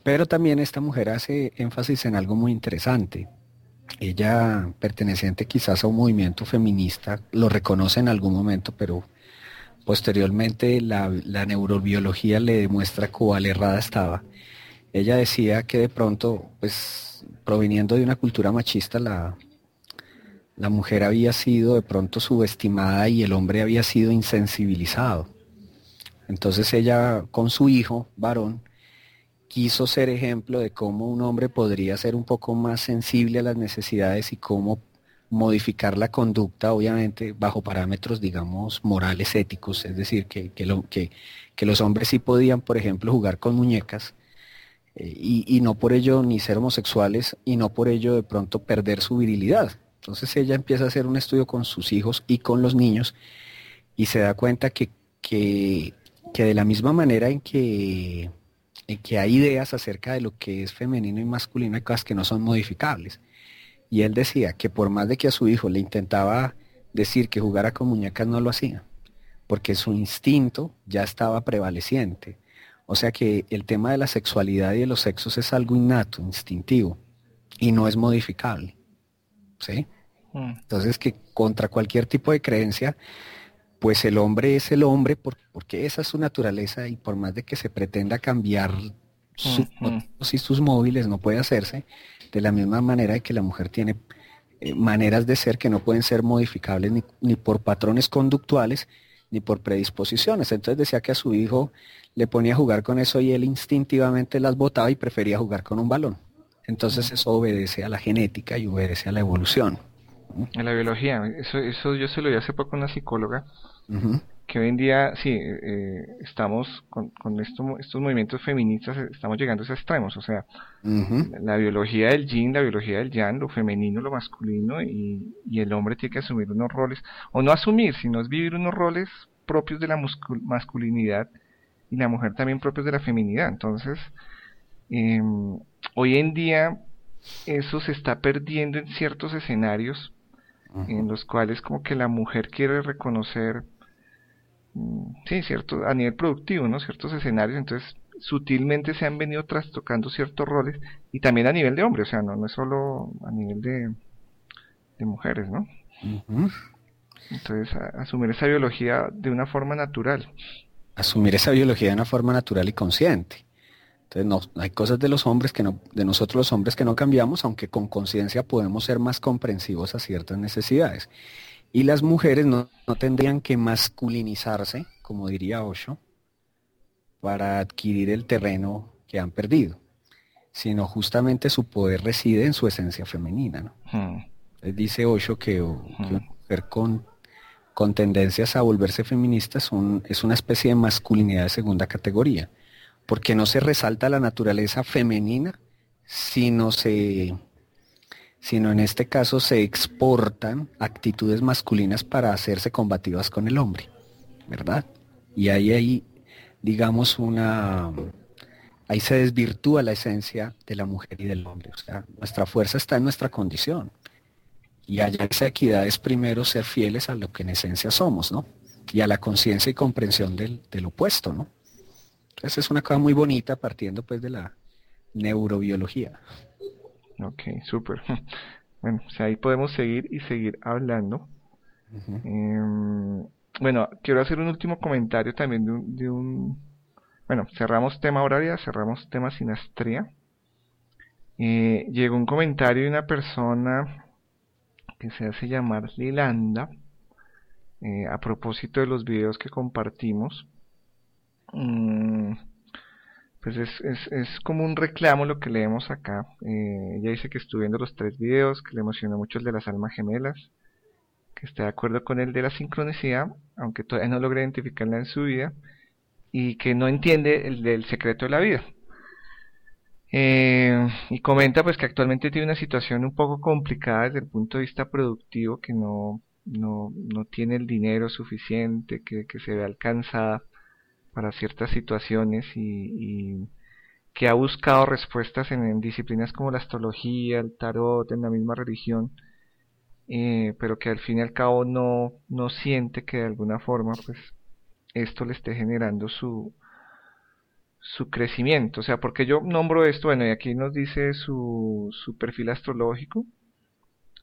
Pero también esta mujer hace énfasis en algo muy interesante, ella perteneciente quizás a un movimiento feminista, lo reconoce en algún momento, pero posteriormente la, neurobiología le demuestra cuál errada estaba. Ella decía que de pronto, pues proviniendo de una cultura machista, la, la mujer había sido de pronto subestimada y el hombre había sido insensibilizado. Entonces ella con su hijo, varón, quiso ser ejemplo de cómo un hombre podría ser un poco más sensible a las necesidades y cómo modificar la conducta, obviamente, bajo parámetros, digamos, morales, éticos, es decir, que, que, los hombres sí podían, por ejemplo, jugar con muñecas eh, y, y, no por ello ni ser homosexuales y no por ello de pronto perder su virilidad. Entonces ella empieza a hacer un estudio con sus hijos y con los niños y se da cuenta que, que de la misma manera en que en que hay ideas acerca de lo que es femenino y masculino, hay cosas que no son modificables. Y él decía que por más de que a su hijo le intentaba decir que jugara con muñecas, no lo hacía, porque su instinto ya estaba prevaleciente. O sea que el tema de la sexualidad y de los sexos es algo innato, instintivo, y no es modificable. ¿Sí? Mm. Entonces que contra cualquier tipo de creencia, pues el hombre es el hombre porque esa es su naturaleza y por más de que se pretenda cambiar sus y sus móviles no puede hacerse de la misma manera que la mujer tiene eh, maneras de ser que no pueden ser modificables ni, ni, por patrones conductuales ni por predisposiciones. Entonces decía que a su hijo le ponía a jugar con eso y él instintivamente las botaba y prefería jugar con un balón. Entonces eso obedece a la genética y obedece a la evolución. En la biología, eso, eso yo se lo di hace poco a una psicóloga, que hoy en día, sí, eh, estamos con, con estos movimientos feministas, estamos llegando a esos extremos, o sea, la biología del yin, la biología del yang, lo femenino, lo masculino, y, y el hombre tiene que asumir unos roles, o no asumir, sino es vivir unos roles propios de la masculinidad y la mujer también propios de la feminidad. Entonces, em, hoy en día eso se está perdiendo en ciertos escenarios en los cuales como que la mujer quiere reconocer, mm, sí, cierto, a nivel productivo, ¿no? Ciertos escenarios, entonces sutilmente se han venido trastocando ciertos roles y también a nivel de hombre, o sea, no, no es solo a nivel de, de mujeres, ¿no? Entonces, asumir esa biología de una forma natural. Asumir esa biología de una forma natural y consciente. Entonces, no, hay cosas de los hombres que no, de nosotros los hombres que no cambiamos, aunque con conciencia podemos ser más comprensivos a ciertas necesidades. Y las mujeres no, no tendrían que masculinizarse, como diría Osho, para adquirir el terreno que han perdido, sino justamente su poder reside en su esencia femenina. ¿no? Hmm. Dice Osho que, hmm. una mujer con, con, tendencias a volverse feminista es, es una especie de masculinidad de segunda categoría, porque no se resalta la naturaleza femenina, sino se sino en este caso se exportan actitudes masculinas para hacerse combativas con el hombre, ¿verdad? Y ahí hay digamos, una... Ahí se desvirtúa la esencia de la mujer y del hombre. O sea, nuestra fuerza está en nuestra condición. Y allá esa equidad es primero ser fieles a lo que en esencia somos, ¿no? Y a la conciencia y comprensión del, del opuesto, ¿no? Entonces es una cosa muy bonita partiendo pues de la neurobiología. Ok, súper. *laughs* Bueno, o sea, ahí podemos seguir y seguir hablando. Bueno, quiero hacer un último comentario también de un... bueno, cerramos tema horaria, cerramos tema sinastría. Eh, llegó un comentario de una persona que se hace llamar Lilanda eh, a propósito de los videos que compartimos. Mm, pues es, es, es, como un reclamo lo que leemos acá. Eh, ella dice que estuvo viendo los tres videos, que le emocionó mucho el de las almas gemelas, que está de acuerdo con el de la sincronicidad, aunque todavía no logra identificarla en su vida, y que no entiende el del secreto de la vida. Eh, y comenta pues que actualmente tiene una situación un poco complicada desde el punto de vista productivo, que no, no, no tiene el dinero suficiente, que, que, se ve alcanzada para ciertas situaciones y, que ha buscado respuestas en, en, disciplinas como la astrología, el tarot, en la misma religión, eh, pero que al fin y al cabo no, no siente que de alguna forma pues esto le esté generando su, su crecimiento. O sea, porque yo nombro esto, bueno, y aquí nos dice su, su perfil astrológico,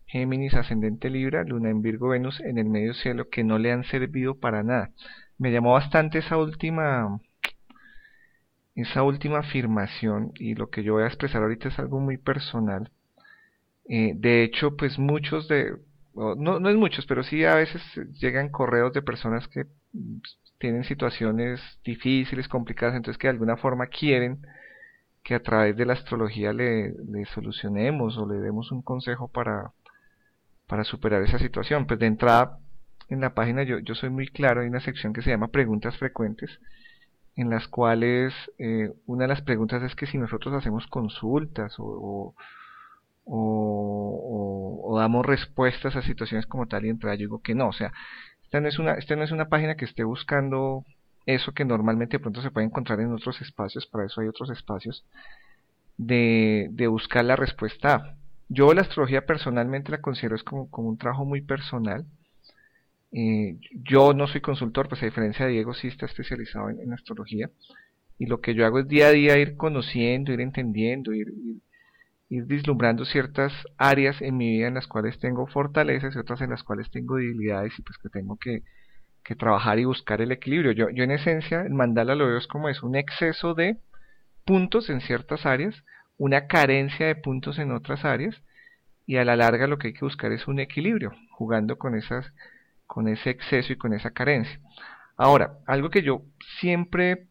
Géminis, ascendente Libra, Luna en Virgo, Venus en el medio cielo, que no le han servido para nada. Me llamó bastante esa última esa última afirmación y lo que yo voy a expresar ahorita es algo muy personal eh, de hecho, pues muchos de, no, no es muchos, pero sí a veces llegan correos de personas que tienen situaciones difíciles, complicadas, entonces que de alguna forma quieren que a través de la astrología le, le solucionemos o le demos un consejo para, para superar esa situación. Pues de entrada, en la página yo, yo soy muy claro, hay una sección que se llama preguntas frecuentes, en las cuales eh, una de las preguntas es que si nosotros hacemos consultas o o, damos respuestas a situaciones como tal y entre yo digo que no, o sea, esta no es una, esta no es una página que esté buscando eso que normalmente de pronto se puede encontrar en otros espacios, para eso hay otros espacios, de, de buscar la respuesta Yo la astrología personalmente la considero es como, como un trabajo muy personal. Eh, yo no soy consultor, pues a diferencia de Diego sí está especializado en, astrología. Y lo que yo hago es día a día ir conociendo, ir entendiendo, ir ir vislumbrando ciertas áreas en mi vida en las cuales tengo fortalezas y otras en las cuales tengo debilidades y pues que tengo que, que trabajar y buscar el equilibrio. Yo, yo en esencia el mandala lo veo es como es un exceso de puntos en ciertas áreas, una carencia de puntos en otras áreas y a la larga lo que hay que buscar es un equilibrio, jugando con esas con ese exceso y con esa carencia. Ahora, algo que yo siempre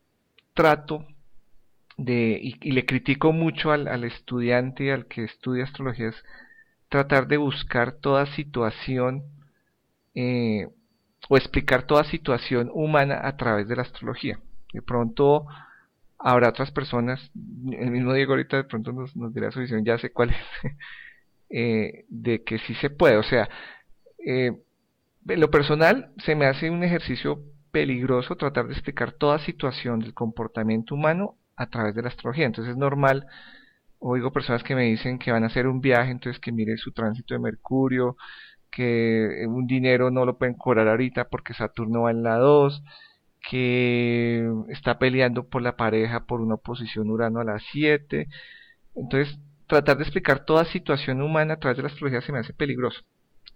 trato de, y, le critico mucho al, estudiante, al que estudia astrología, es tratar de buscar toda situación eh, o explicar toda situación humana a través de la astrología. De pronto habrá otras personas, el mismo Diego ahorita de pronto nos, nos dirá su visión, ya sé cuál es, *laughs* eh, de que sí se puede. O sea, eh, en lo personal se me hace un ejercicio peligroso tratar de explicar toda situación del comportamiento humano a través de la astrología. Entonces es normal, oigo personas que me dicen que van a hacer un viaje, entonces que mire su tránsito de Mercurio, que un dinero no lo pueden cobrar ahorita porque Saturno va en la 2, que está peleando por la pareja por una oposición Urano a la 7. Entonces, tratar de explicar toda situación humana a través de la astrología se me hace peligroso.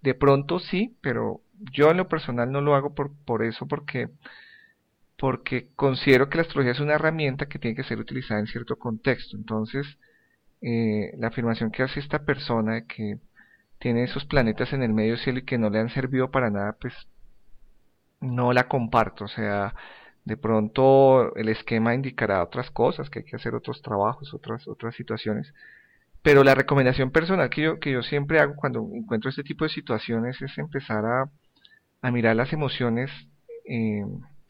De pronto sí, pero yo en lo personal no lo hago por, por eso, porque, porque considero que la astrología es una herramienta que tiene que ser utilizada en cierto contexto. Entonces, eh, la afirmación que hace esta persona de que tiene esos planetas en el medio cielo y que no le han servido para nada, pues no la comparto. O sea, de pronto el esquema indicará otras cosas, que hay que hacer otros trabajos, otras, otras situaciones. Pero la recomendación personal que yo, que yo siempre hago cuando encuentro este tipo de situaciones es empezar a, a mirar las emociones eh,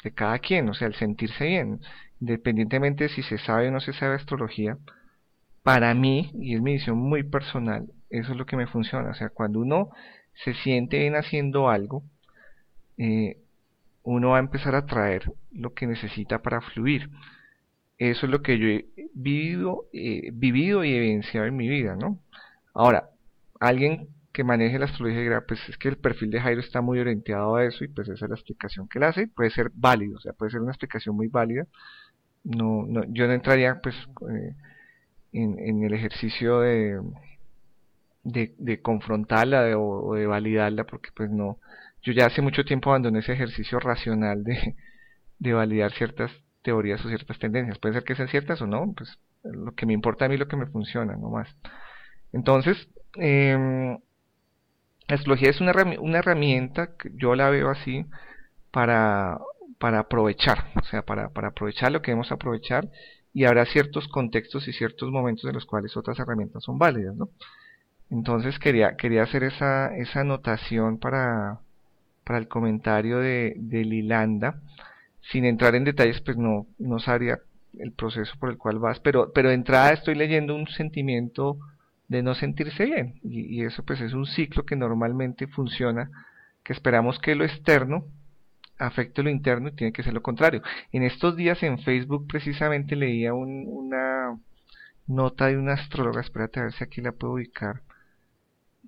de cada quien, o sea, el sentirse bien, independientemente de si se sabe o no se sabe astrología. Para mí, y es mi visión muy personal, eso es lo que me funciona. O sea, cuando uno se siente bien haciendo algo, eh, uno va a empezar a traer lo que necesita para fluir. Eso es lo que yo he vivido, eh, vivido y evidenciado en mi vida, ¿no? Ahora, alguien que maneje la astrología dirá, pues es que el perfil de Jairo está muy orientado a eso y pues esa es la explicación que él hace, puede ser válido, o sea, puede ser una explicación muy válida. No, no, yo no entraría pues eh, en, en, el ejercicio de, de, confrontarla o, de validarla, porque pues no, yo ya hace mucho tiempo abandoné ese ejercicio racional de, de validar ciertas teorías o ciertas tendencias. Puede ser que sean ciertas o no, pues lo que me importa a mí lo que me funciona, no más. Entonces, eh, la astrología es una, una herramienta que yo la veo así para, para aprovechar, o sea, para, para aprovechar lo que debemos aprovechar y habrá ciertos contextos y ciertos momentos en los cuales otras herramientas son válidas, ¿no? Entonces quería, quería hacer esa, esa anotación para, para el comentario de, de Lilanda. Sin entrar en detalles, pues no, no sabría el proceso por el cual vas, pero, pero de entrada estoy leyendo un sentimiento de no sentirse bien. Y, y, eso pues es un ciclo que normalmente funciona, que esperamos que lo externo afecte lo interno y tiene que ser lo contrario. En estos días en Facebook precisamente leía un, una nota de una astróloga, espérate a ver si aquí la puedo ubicar,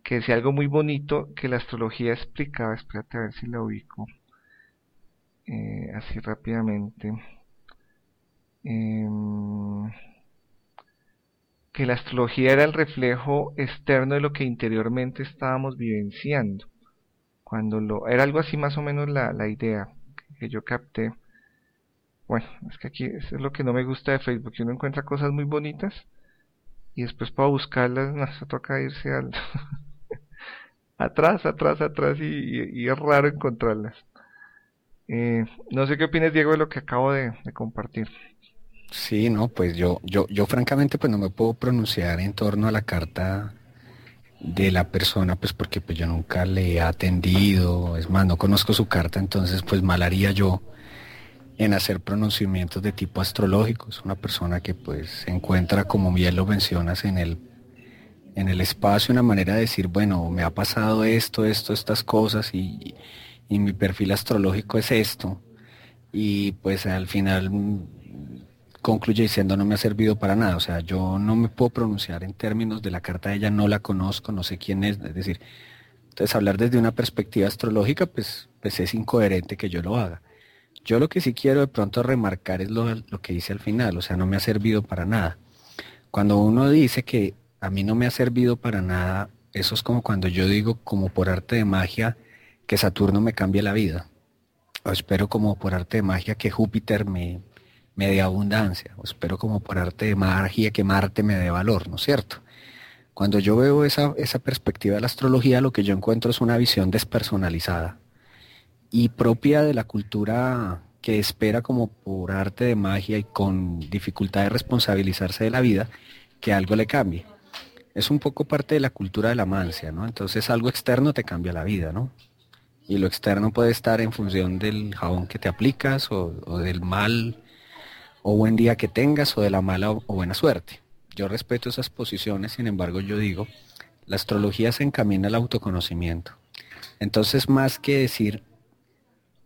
que decía algo muy bonito que la astrología explicaba, espérate a ver si la ubico, eh, así rápidamente. Eh, que la astrología era el reflejo externo de lo que interiormente estábamos vivenciando. Cuando lo era algo así más o menos la, la idea que yo capté. Bueno, es que aquí es lo que no me gusta de Facebook, que uno encuentra cosas muy bonitas y después para buscarlas *laughs* no, se toca irse al *laughs* atrás, atrás, atrás y, es raro encontrarlas. Eh, no sé qué opinas Diego de lo que acabo de compartir. Sí, no, pues yo, yo, yo francamente pues no me puedo pronunciar en torno a la carta de la persona, pues porque pues yo nunca le he atendido, es más, no conozco su carta, entonces pues mal haría yo en hacer pronunciamientos de tipo astrológico. Es una persona que pues se encuentra, como bien lo mencionas, en el, en el espacio, una manera de decir, bueno, me ha pasado esto, esto, estas cosas y, y mi perfil astrológico es esto. Y pues al final concluye diciendo no me ha servido para nada. O sea, yo no me puedo pronunciar en términos de la carta de ella, no la conozco, no sé quién es. Es decir, entonces hablar desde una perspectiva astrológica, pues, pues es incoherente que yo lo haga. Yo lo que sí quiero de pronto remarcar es lo, lo que dice al final, o sea, no me ha servido para nada. Cuando uno dice que a mí no me ha servido para nada, eso es como cuando yo digo, como por arte de magia, que Saturno me cambie la vida. O espero como por arte de magia que Júpiter me, me dé abundancia, o espero como por arte de magia que Marte me dé valor, ¿no es cierto? Cuando yo veo esa, esa perspectiva de la astrología, lo que yo encuentro es una visión despersonalizada y propia de la cultura que espera como por arte de magia y con dificultad de responsabilizarse de la vida, que algo le cambie. Es un poco parte de la cultura de la mancia, ¿no? Entonces algo externo te cambia la vida, ¿no? Y lo externo puede estar en función del jabón que te aplicas o, del mal o buen día que tengas o de la mala o buena suerte. Yo respeto esas posiciones, sin embargo yo digo, la astrología se encamina al autoconocimiento. Entonces, más que decir,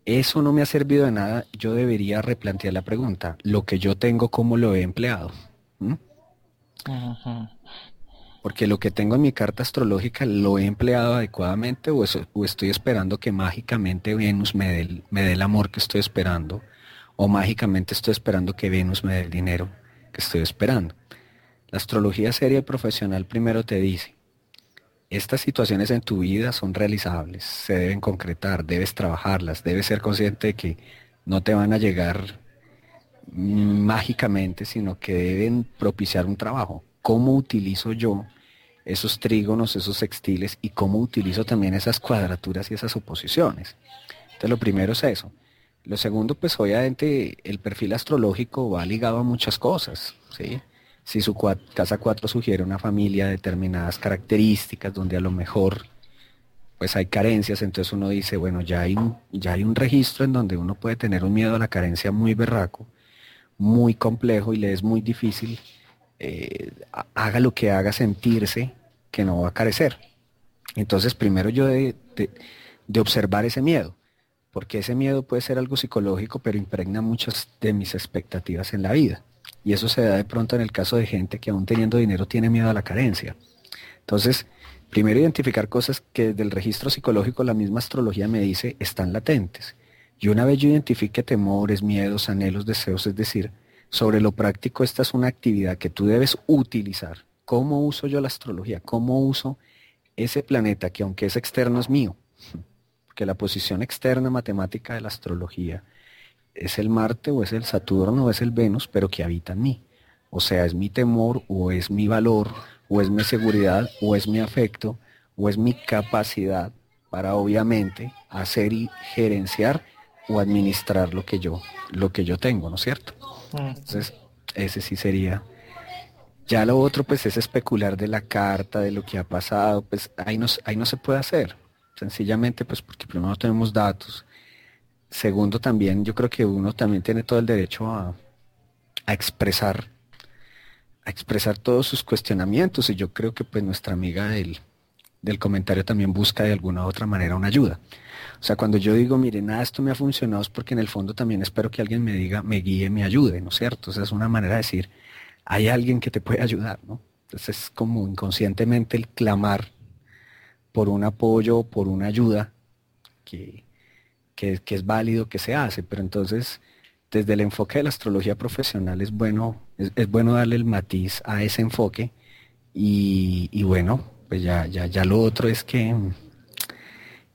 eso no me ha servido de nada, yo debería replantear la pregunta, lo que yo tengo, ¿cómo lo he empleado? ¿Mm? Porque lo que tengo en mi carta astrológica lo he empleado adecuadamente o, estoy esperando que mágicamente Venus me dé, me dé el amor que estoy esperando o mágicamente estoy esperando que Venus me dé el dinero que estoy esperando. La astrología seria y profesional primero te dice, estas situaciones en tu vida son realizables, se deben concretar, debes trabajarlas, debes ser consciente de que no te van a llegar mágicamente, sino que deben propiciar un trabajo. ¿Cómo utilizo yo esos trígonos, esos sextiles y cómo utilizo también esas cuadraturas y esas oposiciones? Entonces lo primero es eso. Lo segundo, pues obviamente el perfil astrológico va ligado a muchas cosas, ¿sí? Si su casa 4 sugiere una familia de determinadas características donde a lo mejor pues hay carencias, entonces uno dice, bueno, ya hay, ya hay un registro en donde uno puede tener un miedo a la carencia muy berraco, muy complejo y le es muy difícil, haga lo que haga sentirse que no va a carecer. Entonces, primero yo de, de, observar ese miedo, porque ese miedo puede ser algo psicológico, pero impregna muchas de mis expectativas en la vida. Y eso se da de pronto en el caso de gente que aún teniendo dinero tiene miedo a la carencia. Entonces, primero identificar cosas que desde el registro psicológico la misma astrología me dice están latentes. Y una vez yo identifique temores, miedos, anhelos, deseos, es decir, sobre lo práctico, esta es una actividad que tú debes utilizar. ¿Cómo uso yo la astrología? ¿Cómo uso ese planeta que aunque es externo es mío? Porque la posición externa matemática de la astrología es el Marte o es el Saturno o es el Venus, pero que habita en mí. O sea, es mi temor o es mi valor o es mi seguridad o es mi afecto o es mi capacidad para obviamente hacer y gerenciar o administrar lo que yo, lo que yo tengo, ¿no es cierto? Entonces, ese sí sería. Ya lo otro, pues, es especular de la carta, de lo que ha pasado, pues ahí no, ahí no se puede hacer. Sencillamente, pues, porque primero no tenemos datos. Segundo, también yo creo que uno también tiene todo el derecho a, a expresar, a expresar todos sus cuestionamientos. Y yo creo que pues nuestra amiga del, del comentario también busca de alguna u otra manera una ayuda. O sea, cuando yo digo, mire, nada, esto me ha funcionado es porque en el fondo también espero que alguien me diga, me guíe, me ayude, ¿no es cierto? O sea, es una manera de decir, hay alguien que te puede ayudar, ¿no? Entonces es como inconscientemente el clamar por un apoyo, por una ayuda que, que, es válido, que se hace, pero entonces desde el enfoque de la astrología profesional es bueno, es, bueno darle el matiz a ese enfoque y, y bueno, pues ya, ya, ya lo otro es que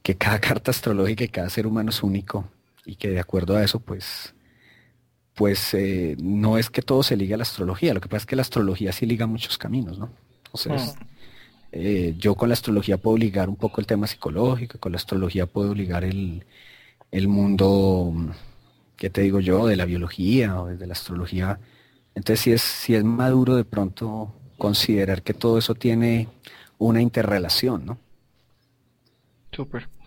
que cada *laughs* carta astrológica y cada ser humano es único y que de acuerdo a eso, pues, pues eh, no es que todo se ligue a la astrología, lo que pasa es que la astrología sí liga muchos caminos, ¿no? Entonces, eh, yo con la astrología puedo ligar un poco el tema psicológico, con la astrología puedo ligar el, el mundo, ¿qué te digo yo?, de la biología o de la astrología. Entonces, si es, si es maduro de pronto considerar que todo eso tiene una interrelación, ¿no? Súper.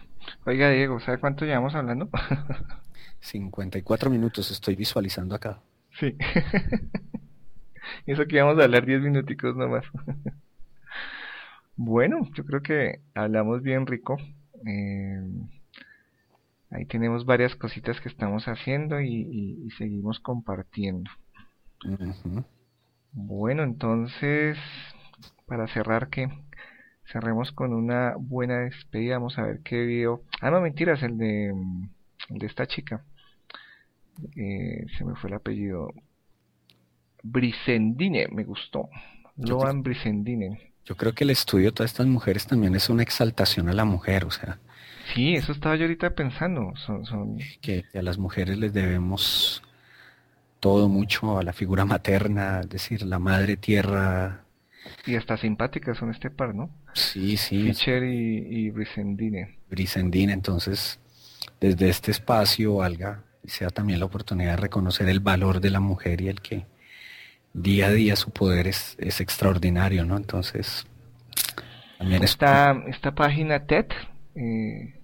Oiga, Diego, ¿sabe cuánto llevamos hablando? *laughs* 54 minutos estoy visualizando acá. Sí. *laughs* Eso que íbamos a hablar 10 minuticos nomás. *laughs* bueno, yo creo que hablamos bien rico. Eh, ahí tenemos varias cositas que estamos haciendo y, seguimos compartiendo. Bueno, entonces, para cerrar, ¿qué? Cerremos con una buena despedida. Vamos a ver qué video. Ah, no, mentiras, el de, el de esta chica. Eh, se me fue el apellido. Brisendine, me gustó. Loan Brisendine. Yo creo que el estudio de todas estas mujeres también es una exaltación a la mujer, o sea. Sí, eso estaba yo ahorita pensando. Son, son... Que a las mujeres les debemos todo mucho a la figura materna, es decir, la madre tierra, y hasta simpáticas son este par, ¿no? Sí, sí. Fischer y, y Brisendine. Brisendine, entonces, desde este espacio valga, sea también la oportunidad de reconocer el valor de la mujer y el que día a día su poder es, es extraordinario, ¿no? Entonces, también está esta página TED, eh,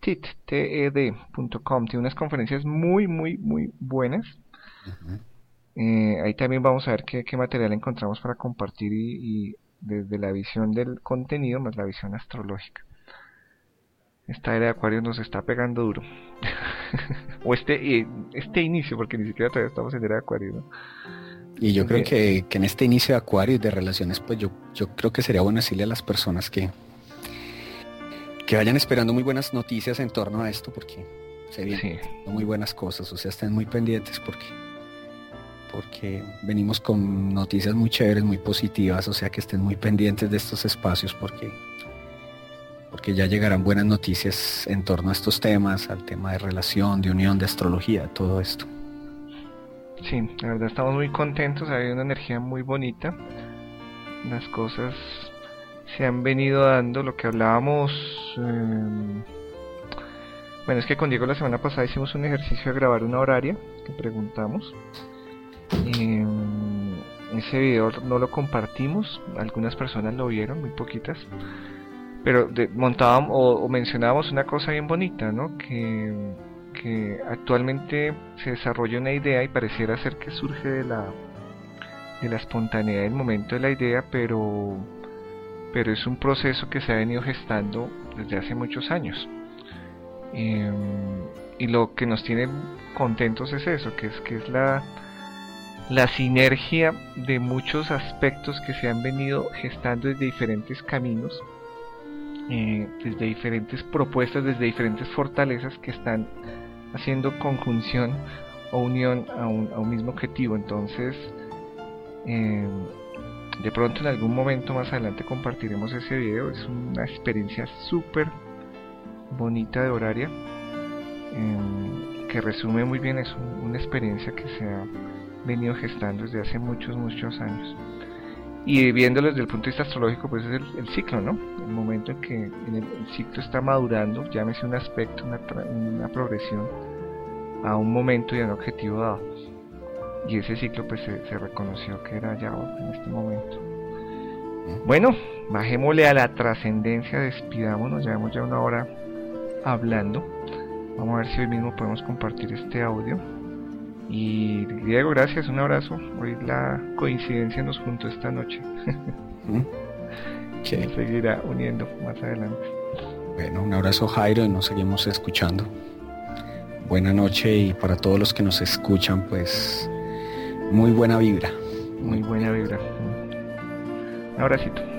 TED.com, tiene unas conferencias muy, muy, muy buenas. Eh, ahí también vamos a ver qué, material encontramos para compartir y, desde la visión del contenido más la visión astrológica. Esta era de Acuario nos está pegando duro. *laughs* o este, este inicio, porque ni siquiera todavía estamos en era de Acuario. Y yo creo que, en este inicio de Acuario y de relaciones, pues yo, yo creo que sería bueno decirle a las personas que, que vayan esperando muy buenas noticias en torno a esto, porque se vienen muy buenas cosas, o sea, estén muy pendientes porque porque venimos con noticias muy chéveres, muy positivas, o sea que estén muy pendientes de estos espacios porque porque ya llegarán buenas noticias en torno a estos temas, al tema de relación, de unión, de astrología, todo esto. Sí, la verdad estamos muy contentos, hay una energía muy bonita. Las cosas se han venido dando, lo que hablábamos... Em, bueno, es que con Diego la semana pasada hicimos un ejercicio de grabar una horaria que preguntamos. Em, ese video no lo compartimos, algunas personas lo vieron, muy poquitas. Pero montábamos o, mencionábamos una cosa bien bonita, ¿no? Que, que actualmente se desarrolla una idea y pareciera ser que surge de la, de la espontaneidad del momento de la idea, pero, pero es un proceso que se ha venido gestando desde hace muchos años. Em, y lo que nos tiene contentos es eso, que es que es la, la sinergia de muchos aspectos que se han venido gestando desde diferentes caminos, eh, desde diferentes propuestas, desde diferentes fortalezas que están haciendo conjunción o unión a un, a un mismo objetivo. Entonces, eh, de pronto en algún momento más adelante compartiremos ese video. Es una experiencia súper bonita de horaria eh, que resume muy bien, es una experiencia que se ha venido gestando desde hace muchos, muchos años. Y viéndolo desde el punto de vista astrológico, pues es el, ciclo, ¿no? El momento en que el, ciclo está madurando, llámese un aspecto, una, una progresión, a un momento y a un objetivo dado. Y ese ciclo pues se, reconoció que era ya en este momento. Bueno, bajémosle a la trascendencia, despidámonos, llevamos ya una hora hablando. Vamos a ver si hoy mismo podemos compartir este audio. Y Diego, gracias, un abrazo. Hoy la coincidencia nos juntó esta noche. Se seguirá uniendo más adelante. Bueno, un abrazo Jairo y nos seguimos escuchando. Buena noche y para todos los que nos escuchan, pues muy buena vibra. Muy buena vibra. Un abracito.